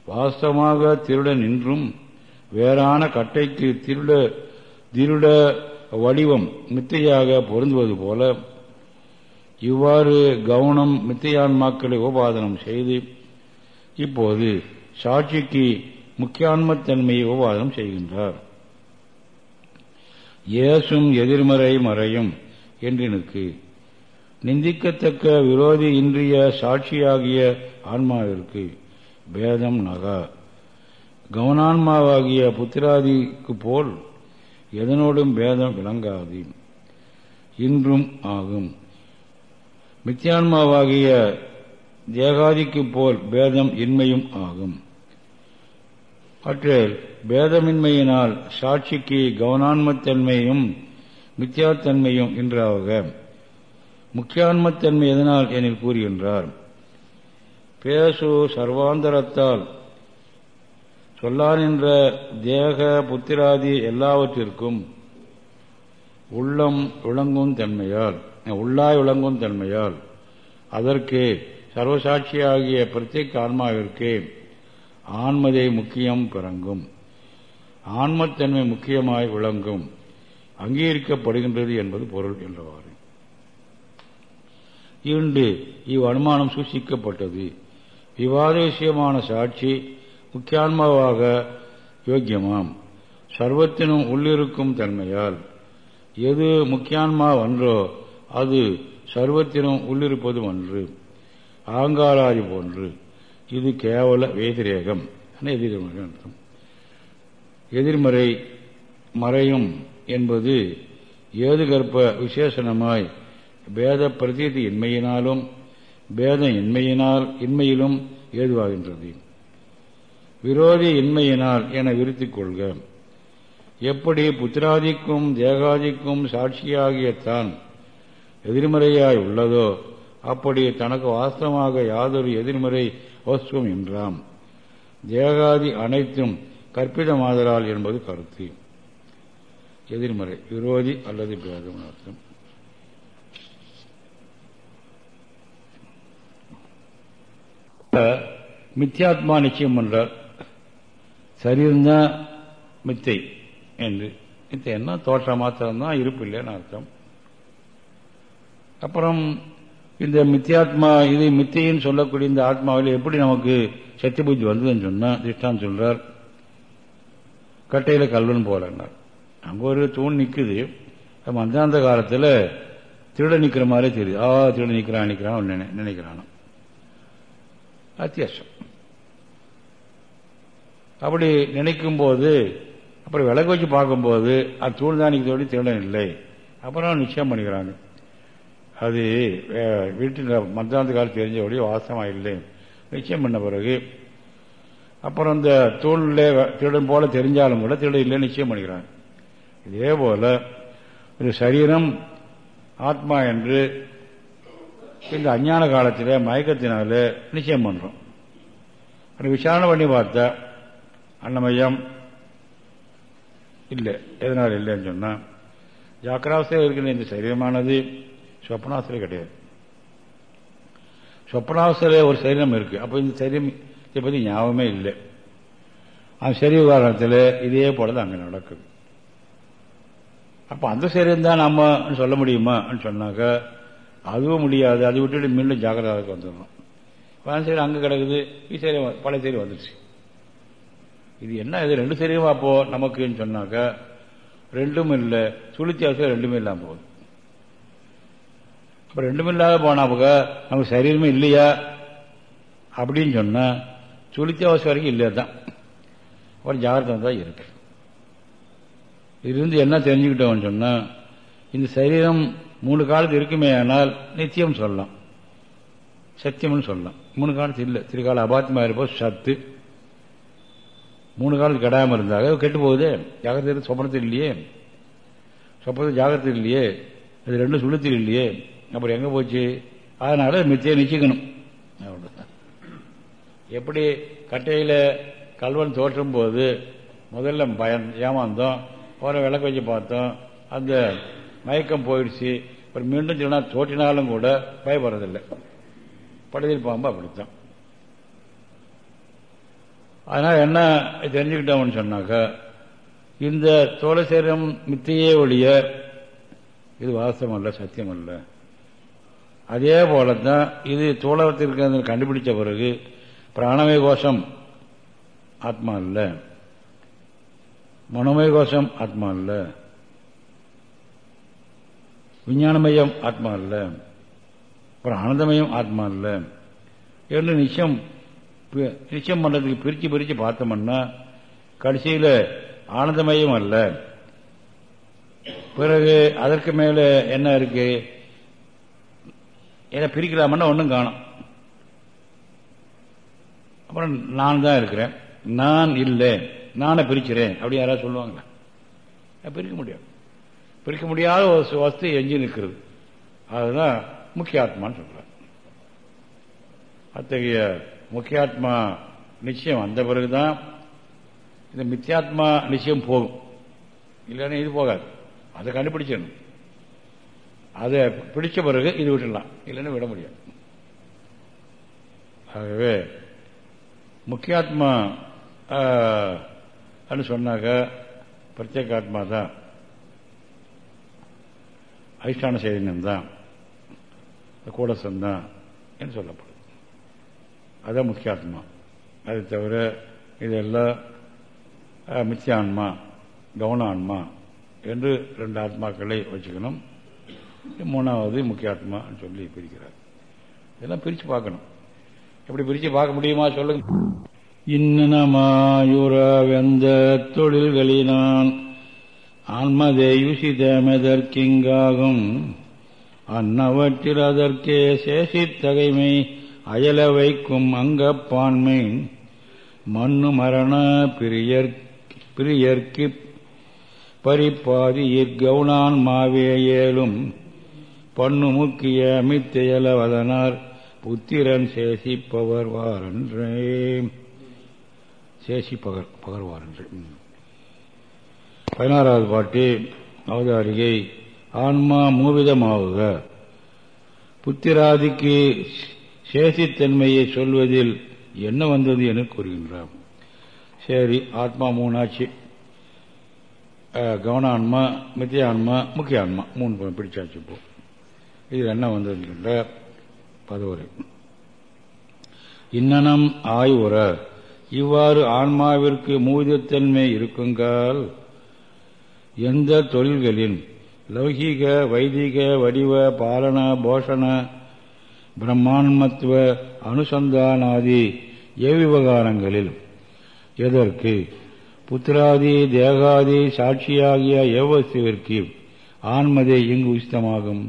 வாஸ்தமாக திருட நின்றும் வேறான கட்டைக்கு திருட திருட வடிவம் மித்தையாக பொருந்துவது போல இவ்வாறு கவனம் மித்தையான்மாக்களை உபாதனம் செய்து இப்போது சாட்சிக்கு முக்கியான்மத்தன்மையை உபவாதம் செய்கின்றார். ஏசும் எதிர்மறை மறையும் என்றினுக்கு நிந்திக்கத்தக்க விரோதி இன்றிய சாட்சியாகிய ஆன்மாவிற்கு பேதம் நகா. கவனான்மாவாகிய புத்திராதிக்கு போல் எதனோடும் பேதம் விளங்காது. இன்றும் ஆகும். மித்தியான்மாவாகிய தேகாதிக்கு போல் பேதம் இன்மையும் ஆகும். அற்றில் பேதமின்மையினால் சாட்சிக்கு கவனான்மத்தன்மையும் மித்தியாத்தன்மையும் என்றாக முக்கியான்மத்தன்மை எதனால் எனில் கூறுகின்றார். பேசு சர்வாந்தரத்தால் சொல்லான் என்ற தேக புத்திராதி எல்லாவற்றிற்கும் உள்ளம் விளங்கும் தன்மையால் உள்ளாய் விளங்கும் தன்மையால் அதற்கு சர்வசாட்சியாகிய பிரத்யேக ஆன்மாவிற்கு ஆன்மதை முக்கியம் பிறங்கும். ஆன்மத்தன்மை முக்கியமாய் விளங்கும். அங்கீகரிக்கப்படுகின்றது என்பது பொருள் என்றவாறு. இன்று இவ் அனுமானம் சூசிக்கப்பட்டது. விவாத விஷயமான சாட்சி முக்கியான்மாவாக யோக்கியமாம். சர்வத்தினும் உள்ளிருக்கும் தன்மையால். எது முக்கியான்மாவன்றோ அது சர்வத்தினும் உள்ளிருப்பது அன்று. ஆங்காராதி போன்று. இது கேவல வேதிரேகம். எதிர்மறை அர்த்தம்? எதிர்மறை மறையும் என்பது ஏது கற்ப விசேஷனமாய் பேத பிரதீதி இன்மையினாலும் பேத இன்மையினால் இன்மையிலும் ஏதுவாகின்றது. விரோதி இன்மையினால் என விருத்திக் கொள்க. எப்படி புத்திராதிக்கும் தேகாதிக்கும் சாட்சியாகிய தான் எதிர்மறையாய் உள்ளதோ அப்படி தனக்கு வாஸ்தவமாக யாதொரு எதிர்மறை வஸ்துவம் என்றாம். தேகாதி அனைத்தும் கற்பிதமாதலால் என்பது கருத்து. எதிர்மறை விரோதி அல்லது பேதம் அர்த்தம். மித்தியாத்மா நிச்சயம் என்றார் சரீரம்தான் மித்தை என்று. மித்தை என்ன தோற்ற மாத்திரம்தான் இருப்பு இல்லைன்னு அர்த்தம். அப்புறம் இந்த மித்தியாத்மா இது மித்தைன்னு சொல்லக்கூடிய இந்த ஆத்மாவில் எப்படி நமக்கு சத்திய பூஜை வந்ததுன்னு சொன்னா திஷ்டான் சொல்றார் கட்டையில கல்வன் போலன்னார் அங்க ஒரு தூண் நிக்குது. மந்தாந்த காலத்துல திருட நிக்கிற மாதிரி தெரியுது. ஆ திருட நிக்கிறான் நிக்கிறான் நினைக்கிறான். அத்தியாசம். அப்படி நினைக்கும் போது அப்புறம் விளக்கு வச்சு பார்க்கும்போது அது தூள்தானிக்கு திருடன் இல்லை. அப்புறம் நிச்சயம் பண்ணிக்கிறாங்க. அது வீட்டில் மத்தியானத்து காலம் தெரிஞ்சபடி வாசமாக இல்லை. நிச்சயம் பண்ண பிறகு அப்புறம் இந்த தூளில் திருடன் போல தெரிஞ்சாலும் கூட திருடன் இல்லை நிச்சயம் பண்ணிக்கிறாங்க இதே போல ஒரு சரீரம் ஆத்மா என்று இந்த அஞ்ஞான காலத்தில் மயக்கத்தினால நிச்சயம் பண்ணுறோம் அப்படி விசாரணை பண்ணி பார்த்தா அன்னமயம் இல்லை. எதனால் இல்லைன்னு சொன்னால் ஜாக்கிராவஸ்தையில் இருக்கிற இந்த சரீரமானது சொப்பனாவஸ்தையில் கிடையாது. சொப்பனாவஸ்தையில் ஒரு சரீரம் இருக்கு. அப்போ இந்த சரீரம் இதை பற்றி ஞாபகமே இல்லை. அந்த சரி உதாரணத்தில் இதே போலதான் அங்கே நடக்குது. அப்போ அந்த சரீரம் தான் நம்ம சொல்ல முடியுமான்னு சொன்னாக்க அதுவும் முடியாது. அதை விட்டுட்டு மீண்டும் ஜாக்கிரதாவுக்கு வந்துடணும். சரி அங்கே கிடக்குது இது சரி பழைய சரி வந்துடுச்சு இது என்ன? இது ரெண்டு சரீரமா அப்போ நமக்குன்னு சொன்னாக்க ரெண்டும் இல்லை. சுளுத்தி அவசியம் ரெண்டுமே இல்லாமல் போகுது. அப்போ ரெண்டும் இல்லாத போனாப்புக நமக்கு சரீரமே இல்லையா? அப்படின்னு சொன்னால் சுளுத்தி வரைக்கும் இல்லையா தான் ஒரு ஜாகிரதை தான் இருக்கு. இருந்து என்ன தெரிஞ்சுக்கிட்டோம்னு சொன்னால் இந்த சரீரம் மூணு காலத்து இருக்குமே ஆனால் நித்தியம் சொல்லலாம். சத்தியம்னு சொல்லலாம். மூணு காலத்து இல்லை. திருக்கால அபாத்தியமாக இருப்போம் சத்து. மூணு காலத்து கெடாமல் இருந்தாங்க கெட்டு போகுது. ஜாகிரதை சொப்பனத்தில் இல்லையே. சொப்பனத்தில் ஜாகிரத்தில் இல்லையே. அது ரெண்டும் சுளுத்தில் இல்லையே. அப்புறம் எங்க போச்சு? அதனால மித்தியை நிச்சயிக்கணும் எப்படி கட்டையில கல்வன் தோற்றும் போது முதல்ல பயம் ஏமாந்தோம் ஒரு விளக்கு வச்சு பார்த்தோம் அந்த மயக்கம் போயிடுச்சு. அப்புறம் மீண்டும் சொன்னா தோற்றினாலும் கூட பயப்படுறதில்லை. படுதில் பாம்பு அப்படித்தான். அதனால என்ன தெரிஞ்சுக்கிட்டோம்னு சொன்னாக்கா இந்த தோழ சேரம் மித்தையே ஒழிய இது வாசம் அல்ல சத்தியம் அல்ல. அதே போல தான் இது தோழத்திற்கு கண்டுபிடிச்ச பிறகு பிராணமய கோஷம் ஆத்மா இல்ல மனோமய கோஷம் ஆத்மா இல்ல விஞ்ஞானமயம் ஆத்மா இல்ல அப்புறம் ஆனந்தமயம் ஆத்மா இல்ல என்று நிச்சயம் நிச்சயம் பண்றதுக்கு பிரிச்சு பிரிச்சு பார்த்தோம்னா கடைசியில் ஆனந்தமயம் அல்ல. பிறகு அதற்கு மேல என்ன இருக்கு? ஏன்னா பிரிக்கலாமன்னா ஒன்றும் காணும். அப்புறம் நான் தான் இருக்கிறேன். நான் இல்லை. நானே பிரிக்கிறேன். அப்படி யாராவது சொல்லுவாங்களா? பிரிக்க முடியாது. பிரிக்க முடியாத ஒரு வஸ்து எஞ்சி நிற்கிறது. அதுதான் முக்கியாத்மான்னு சொல்கிறேன் அத்தகைய முக்கியாத்மா நிச்சயம் வந்த பிறகுதான் இந்த மித்தியாத்மா நிச்சயம் போகும். இல்லைன்னா இது போகாது. அதை கண்டுபிடிச்சிடணும். அதை பிடிச்ச பிறகு இது விட்டுடலாம். இல்லைன்னு விட முடியாது. ஆகவே முக்கியாத்மா சொன்னாக்க பிரத்யேகாத்மா தான் அதிஷ்டான சைதன்யம் தான் கூடசன் தான் என்று சொல்லப்படுது அதுதான் முக்கியாத்மா. அது தவிர இதெல்லாம் மித்தியான்மா கவனான்மா என்று ரெண்டு ஆத்மாக்களை வச்சுக்கணும். மூணாவது முக்கிய ஆத்மான்னு சொல்லி பிரிக்கிறார். இதெல்லாம் பிரிச்சு பார்க்கணும். எப்படி பிரிச்சு பார்க்க முடியுமா சொல்லுங்க. இன்னமாயுர வெந்த தொழில்களினான் ஆன்மதே யுசிதமெதற்கிங்காகும் அன்னவற்றில் அதற்கே சேசித்தகைமை அயல வைக்கும் அங்கப்பான்மை மண்ணு மரண பிரியர் பிரியர்க்கு பரிப்பாதி இற்கவுனான் மாவே ஏலும் பண்ணு முக்கிய மித்தையலவதனார் புத்திரன் சேசிப்பவர் வாரன்றே. சேசி பகர் பகர்வாரன்றே பதினாறாவது பாட்டு அவதாரிகை ஆன்மா மூவிதமாவுக புத்திராதிக்கு சேசித்தன்மையை சொல்வதில் என்ன வந்தது என கூறுகின்றார். சரி ஆத்மா மூணாச்சு. கவனான்மா மித்திய ஆன்மா முக்கிய ஆன்மா மூணு பிடிச்சாச்சு இப்போ. இது என்ன வந்திருக்கின்ற பதவுரை. இன்னனம் ஆய்வுற இவ்வாறு ஆன்மாவிற்கு மூதித்தன்மை இருக்குங்கால் எந்த தொழில்களின் லௌகீக வைதிக வடிவ பாலன போஷண பிரம்மாண்மத்துவ அனுசந்தானாதி ஏவிவகாரங்களில் எதற்கு? புத்திராதி தேகாதி சாட்சியாகிய ஏவஸ்துவிற்கு ஆன்மதே இங்கு உசிதமாகும்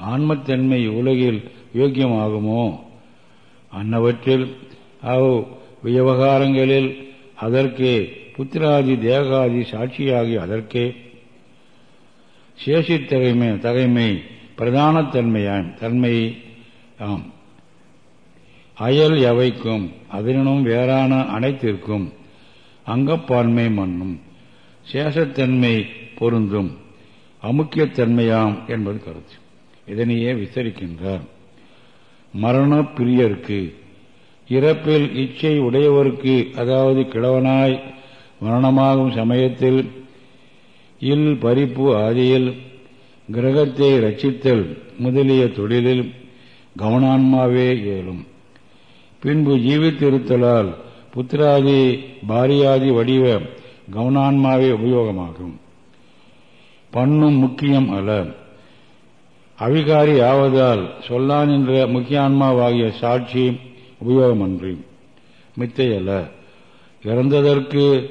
ஆன்மத்தன்மை உலகில் யோக்கியமாகுமோ? அன்னவற்றில் அவ் விவகாரங்களில் அதற்கே புத்திராதி தேகாதி சாட்சியாகி அதற்கே சேஷித்தகைமை தகைமை பிரதானத்தன்மையான் தன்மை ஆம். அயல் எவைக்கும் அதனும் வேறான அனைத்திற்கும் அங்கப்பான்மை மண்ணும் சேஷத்தன்மை பொருந்தும் அமுக்கியத்தன்மையாம் என்பது கருத்து. இதனையே விசரிக்கின்றார் மரண பிரியருக்கு இறப்பில் இச்சை உடையவருக்கு அதாவது கிழவனாய் மரணமாகும் சமயத்தில் இல் பறிப்பு ஆதியில் கிரகத்தை ரட்சித்தல் முதலிய தொழிலில் கவனான்மாவே இயலும். பின்பு ஜீவித்திருத்தலால் புத்திராதி பாரியாதி வடிவ கவனான்மாவே உபயோகமாகும். பண்ணும் முக்கியம் அல்ல. அவிகாரி ஆவதால் சொல்லான் என்ற முக்கியான்மாவாகிய சாட்சி உபயோகமன்றி. மித்தையல்ல. இறந்ததற்கு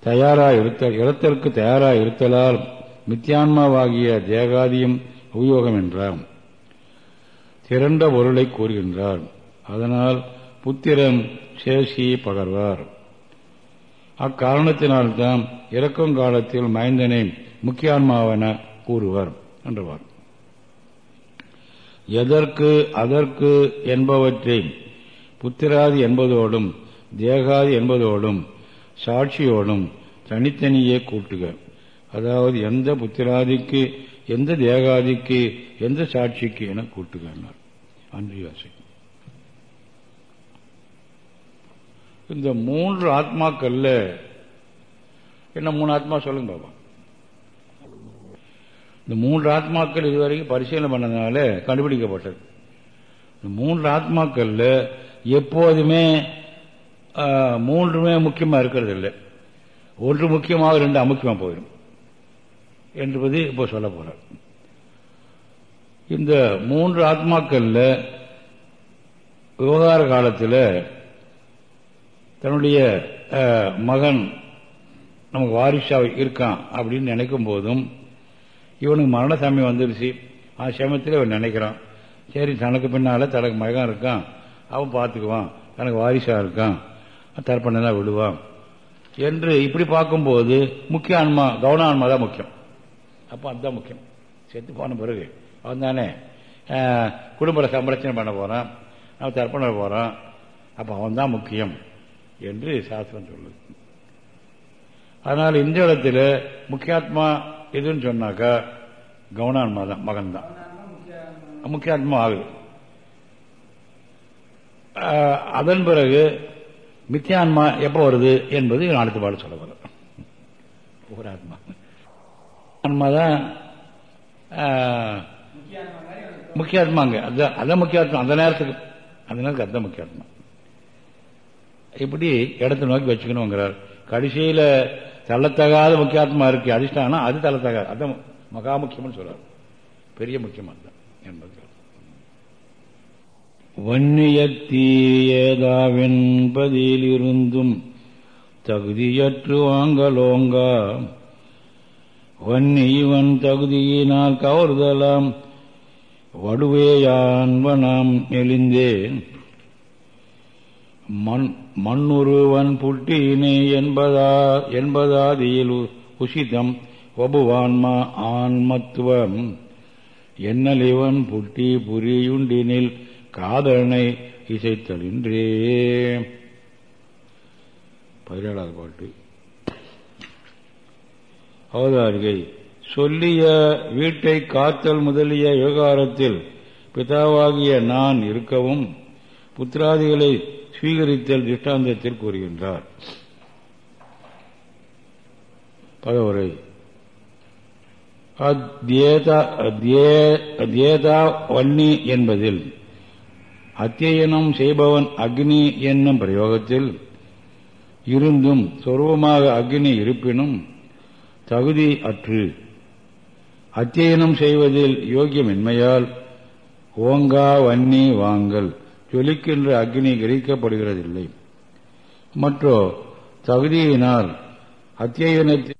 தயாராக இருத்தல் இறத்தற்கு தயாராக இருத்தலால் மித்தியான்மாவாகிய தேகாதியும் உபயோகம் என்றார் திரண்ட பொருளை கூறுகின்றார். அதனால் புத்திரன் சேசி பகர்வார். அக்காரணத்தினால்தான் இறக்கும் காலத்தில் மைந்தனை முக்கியான்மாவென கூறுவர் என்றவார். எதற்கு அதற்கு என்பவற்றை புத்திராதி என்பதோடும் தேகாதி என்பதோடும் சாட்சியோடும் தனித்தனியே கூட்டுக. அதாவது எந்த புத்திராதிக்கு எந்த தேகாதிக்கு எந்த சாட்சிக்கு என கூட்டுகிறார் அன்றியாசை இந்த மூன்று ஆத்மாக்கள்ல என்ன மூணு ஆத்மா சொல்லுங்க பாபா இந்த மூன்று ஆத்மாக்கள் இதுவரைக்கும் பரிசீலனை பண்ணதுனால கண்டுபிடிக்கப்பட்டது. இந்த மூன்று ஆத்மாக்கள்ல எப்போதுமே மூன்றுமே முக்கியமா இருக்கிறது இல்லை ஒன்று முக்கியமாக ரெண்டு அமுக்கியமா போயிடும். என்பது இப்போ சொல்ல போறார். இந்த மூன்று ஆத்மாக்கள்ல விவகார காலத்தில் தன்னுடைய மகன் நமக்கு வாரிசாக இருக்கான் அப்படின்னு நினைக்கும் போதும் இவனுக்கு மரண சமயம் வந்துருச்சு. ஆ சமயத்தில் இவன் நினைக்கிறான். சரி தனக்கு பின்னால் தனக்கு மகன் இருக்கான். அவன் பார்த்துக்குவான். தனக்கு வாரிசா இருக்கான். தர்ப்பணம் விடுவான். என்று இப்படி பார்க்கும்போது முக்கிய ஆன்மா கவன ஆன்மா தான் முக்கியம். அப்போ அதுதான் முக்கியம். செத்து போன பிறகு. அவன் தானே. குடும்ப சம்பரட்சணை பண்ண போறான். அவன் தர்ப்பணம் போறான். அப்போ அவன் தான் முக்கியம் என்று சாஸ்திரம் சொல்லுது. அதனால் இந்த இடத்துல முக்கியாத்மா எதுன்னு சொன்னாக்கா கவனான்மா தான் மகன் தான் முக்கியாத்மா ஆகுது அதன் பிறகு மித்தியான்மா எப்போ வருது என்பது அடுத்த பாடு சொல்ல வர ஒரு ஆத்மா. ஆன்மா தான் முக்கியாத்மாங்க. அதுதான் அதான் முக்கியாத்மா அந்த நேரத்துக்கு. அந்த நேரத்துக்கு அதுதான் முக்கியாத்மா. இப்படி இடத்தை நோக்கி வச்சுக்கணுங்கிறார். கடைசியில தள்ளத்தகாத முக்கியாத்மா இருக்கு. அதிர்ஷ்டானா அது தள்ளத்தகாது. அதுதான் மகா முக்கியம்னு சொல்றாரு. பெரிய முக்கியமா தான் என்பது. வன்னியத்தீயதாவென்பதில் இருந்தும் தகுதியற்று வாங்கலோங்க வன்னி இவன் தகுதியினால் கவர்தலாம். வடுவேயான்வனாம் எழுந்தேன். மண் மண்ணுருவன் புட்டினே என்பதா என்பதாதியில் உசிதம் வபுவான்மா ஆன்மத்துவம். என்னலிவன் புட்டி புரியுண்டினில் காதலனை இசைத்தலின்றே. பதினேழாவது பாட்டு. அவதாரிகை. சொல்லிய வீட்டை காத்தல் முதலிய விவகாரத்தில் பிதாவாகிய நான் இருக்கவும் புத்திராதிகளை ஸ்வீகரித்தல் திஷ்டாந்தத்தில் கூறுகின்றார். பதவுரை அத்யேதா வன்னி என்பதில் அத்தியனம் செய்பவன் அக்னி என்னும் பிரயோகத்தில் இருந்தும் சொருபமாக அக்னி இருப்பினும் தகுதி அற்று. அத்தியனம் செய்வதில் யோகியமின்மையால் ஓங்கா வன்னி வாங்கல். ஜொலிக்கின்ற அக்னி கிரகிக்கப்படுகிறதில்லை. மற்றோ தகுதியினால் அத்தியனத்தில்